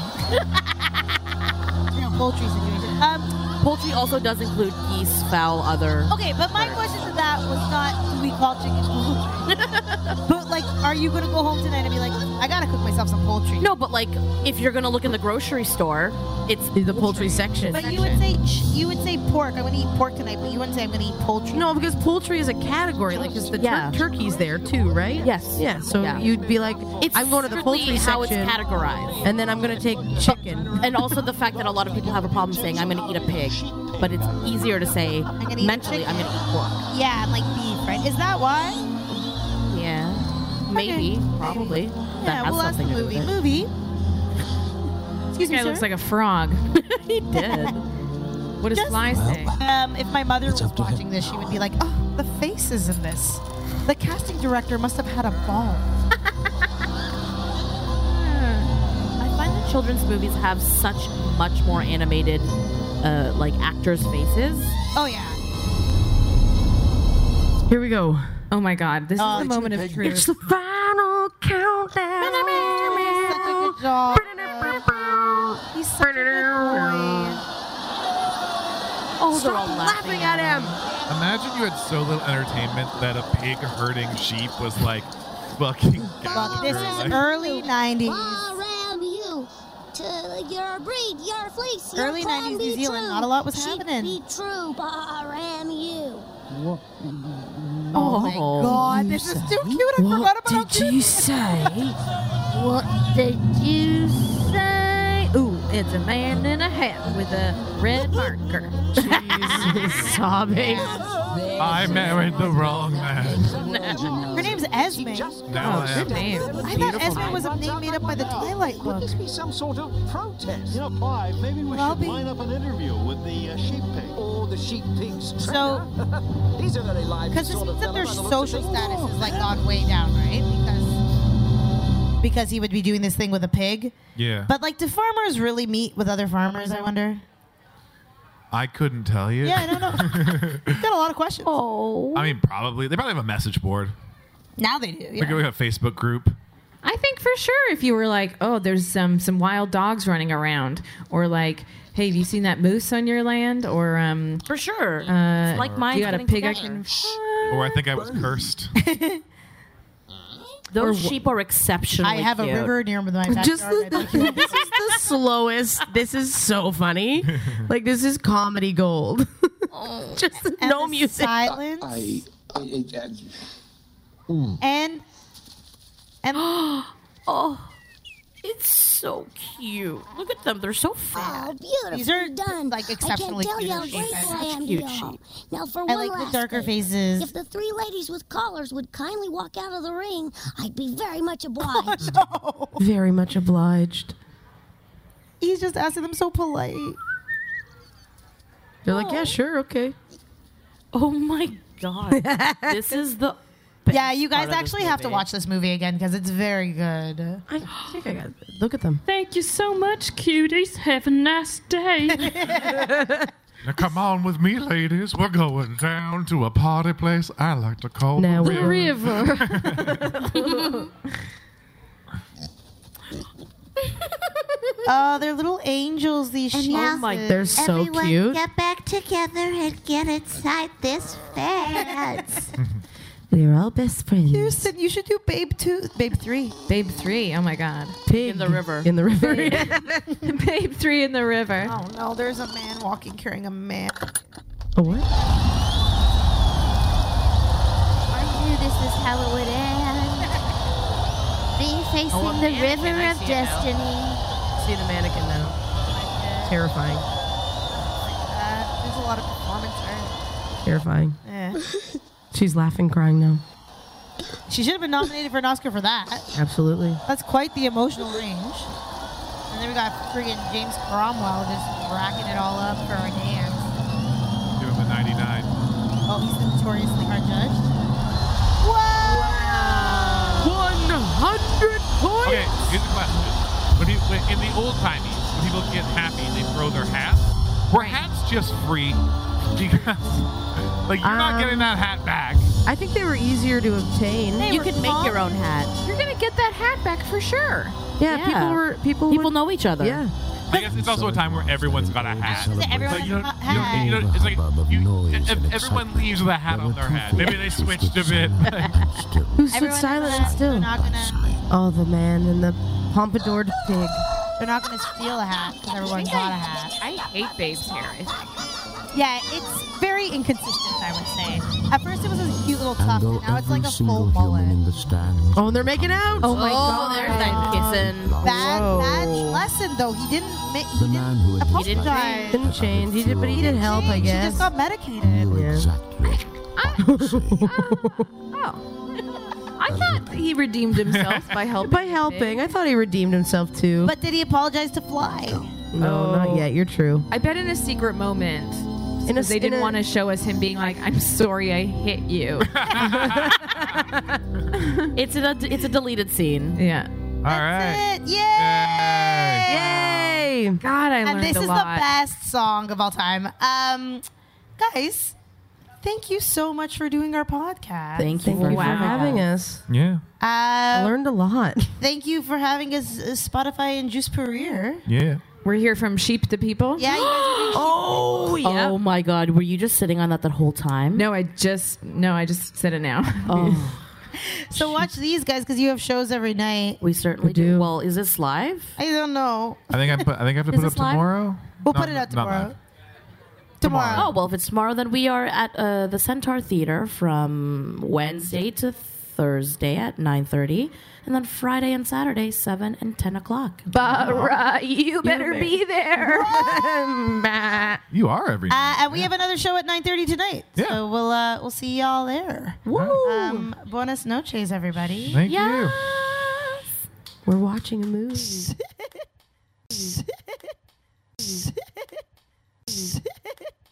you know, poultry situation. Um, Poultry also does include geese, fowl, other. okay, but my question to that was not do we call chicken poultry? but like, are you gonna go home tonight and be like, I gotta cook myself some poultry? No, but like if you're gonna look in the grocery store, it's the poultry section. But you would say ch- you would say pork. I'm gonna eat pork tonight, but you wouldn't say I'm gonna eat poultry. No, because poultry is a category. Like, because the tur- Yeah. turkey's there too, right? Yes. Yeah. So Yeah. you'd be like, It's I'm going to the strictly poultry how it's section, categorized. and then I'm going to take chicken. and also the fact that a lot of people have a problem saying I'm gonna eat a pig, but it's easier to say gonna eat mentally I'm gonna eat pork. Yeah, and like beef, right? Is that why? Yeah, maybe, probably. Yeah, that has well, that's the something to do movie. it. Movie. This Excuse me, guy sir? looks like a frog. he did. What does Fly say? Um, if my mother was watching this, she would be like, "Oh, the faces in this. The casting director must have had a ball." I find that children's movies have such much more animated, uh, like actors' faces. Oh yeah. Here we go. Oh my God! This Oh, is the moment of truth. It's the final countdown. Such a good job. He's such a good boy. Oh, they're all laughing at him. Imagine you had so little entertainment that a pig herding sheep was like fucking. Look, this is like- early '90s. Ram you to your breed, your fleece, your Early clan 90s be New Zealand, true. not a lot was Sheep happening. Be true, Ram you. Oh, my oh, God, this is too cute. I forgot about how cute. you say? What did you it's a man in a hat with a red marker. Jesus, sobbing. I married the wrong man. Her name's Esme. Now I am. name. I thought Esme was a name made up by the Twilight Could book. this be some sort of protest? You know, Clive, maybe we Well, should be- line up an interview with the uh, sheep pig. Oh, the sheep pigs. So, These are very live because it sort of seems that their fella by the looks of social things. status is like gone way down, right? Because because he would be doing this thing with a pig. Yeah. But like, do farmers really meet with other farmers? I wonder. I couldn't tell you. Yeah, I don't know. Got a lot of questions. Oh. I mean, probably. They probably have a message board. Now they do. Like Yeah. we have a Facebook group. I think for sure if you were like, oh, there's some some wild dogs running around, or like, hey, have you seen that moose on your land? Or um, For sure. uh, It's like mine you got a pig I together. can. Or I think I was cursed. Those sheep are exceptional. I have a river near my backyard. Just the, this is the slowest. This is so funny. Like this is comedy gold. Just And no the music. Silence. I, I, I, And and Oh, it's so cute. Look at them. They're so oh, fat. Oh, beautiful. These are, done. like, exceptionally I can't tell cute you how sheep. grateful I am cute y'all. sheep. Now, for I one like the last darker thing. faces. If the three ladies with collars would kindly walk out of the ring, I'd be very much oh, obliged. Very much obliged. he's just asking them so polite. They're like, yeah, sure, okay. Oh my god. this is the Yeah, you guys part of this actually have to watch this movie again because it's very good. I think I got. Look at them. Thank you so much, cuties. Have a nice day. Now come on with me, ladies. We're going down to a party place I like to call Now the we're- river. River. Oh, they're little angels. These sheep. now- my- They're so Everyone cute. get back together and get inside this fence. They're all best friends. Houston, you should do Babe Two, Babe Three. Babe three. Oh my God. Pig in the river. In the river. Babe three in the river. Oh no, there's a man walking carrying a man. Oh, what? I knew this is how it would end. Be facing Oh, the river of see destiny. See the mannequin now. Terrifying. Uh, there's a lot of performance there. Terrifying. Yeah. She's laughing, crying now. She should have been nominated for an Oscar for that. Absolutely. That's quite the emotional range. And then we got friggin' James Cromwell just racking it all up for our dance. Give him a 99. Oh, he's the notoriously hard judge. One hundred points. Okay, here's the question. When, you, when in the old timies, when people get happy, they throw their hats. Were hats just free? Because like you're not Um, getting that hat back. I think they were easier to obtain. you could make your own hat. You're gonna get that hat back for sure. Yeah, Yeah. people were people. People would- know each other. Yeah. I guess it's also a time where everyone's got a hat. Everyone Like, you has know, a you know, hat. you know, it's like you, if everyone leaves with a hat on their head. Maybe they switched a bit. Who stood Everyone silent has a hat. still? They're not gonna. Oh, the man and the pompadoured pig. They're not gonna steal a hat because everyone's got a hat. I hate Babe's hair. I think. Yeah, it's very inconsistent. I would say. At first, it was a cute little tuft, Though and now it's like a full mullet. in the stands Oh, and they're making out. Oh my oh, god, there's that kissing. Bad, Whoa. bad lesson though. He didn't. Ma- he the didn't man He didn't apologize. Didn't change. He did, but he did help, I He guess. just got medicated. knew exactly what. Oh. I thought he redeemed himself by helping. By helping, I thought he redeemed himself too. But did he apologize to Fly? no, Oh. not yet. You're true. I bet in a secret moment. In a- Because they didn't a- want to show us him being like, "I'm sorry, I hit you." It's a it's a deleted scene. yeah. All right. It, yay! Yay! God, I And learned this a is lot. the best song of all time. Um, guys, thank you so much for doing our podcast. Thank you Thank for you for having us. Yeah. I Uh, learned a lot. thank you for having us, uh, Spotify and Juste pour rire. Yeah. We're here from sheep to people. Yeah, you guys are doing Oh yeah. Oh my god, were you just sitting on that the whole time? No, I just no, I just said it now. Oh, So watch these guys because you have shows every night. we certainly We do. do. Well, is this live? I don't know. I think I put. I think I have to Is put it up this live? tomorrow. We'll Not- put it out not tomorrow. Tomorrow. Oh well, if it's tomorrow, then we are at uh, the Centaur Theater from Wednesday to Thursday at nine thirty, and then Friday and Saturday seven and ten o'clock. Bara, you better be there. You are every. Uh, and we have another show at 9:30 tonight. Yeah. So we'll uh, we'll see y'all there. Woo! Um, buenas noches, everybody. Thank you. Yes. We're watching a movie.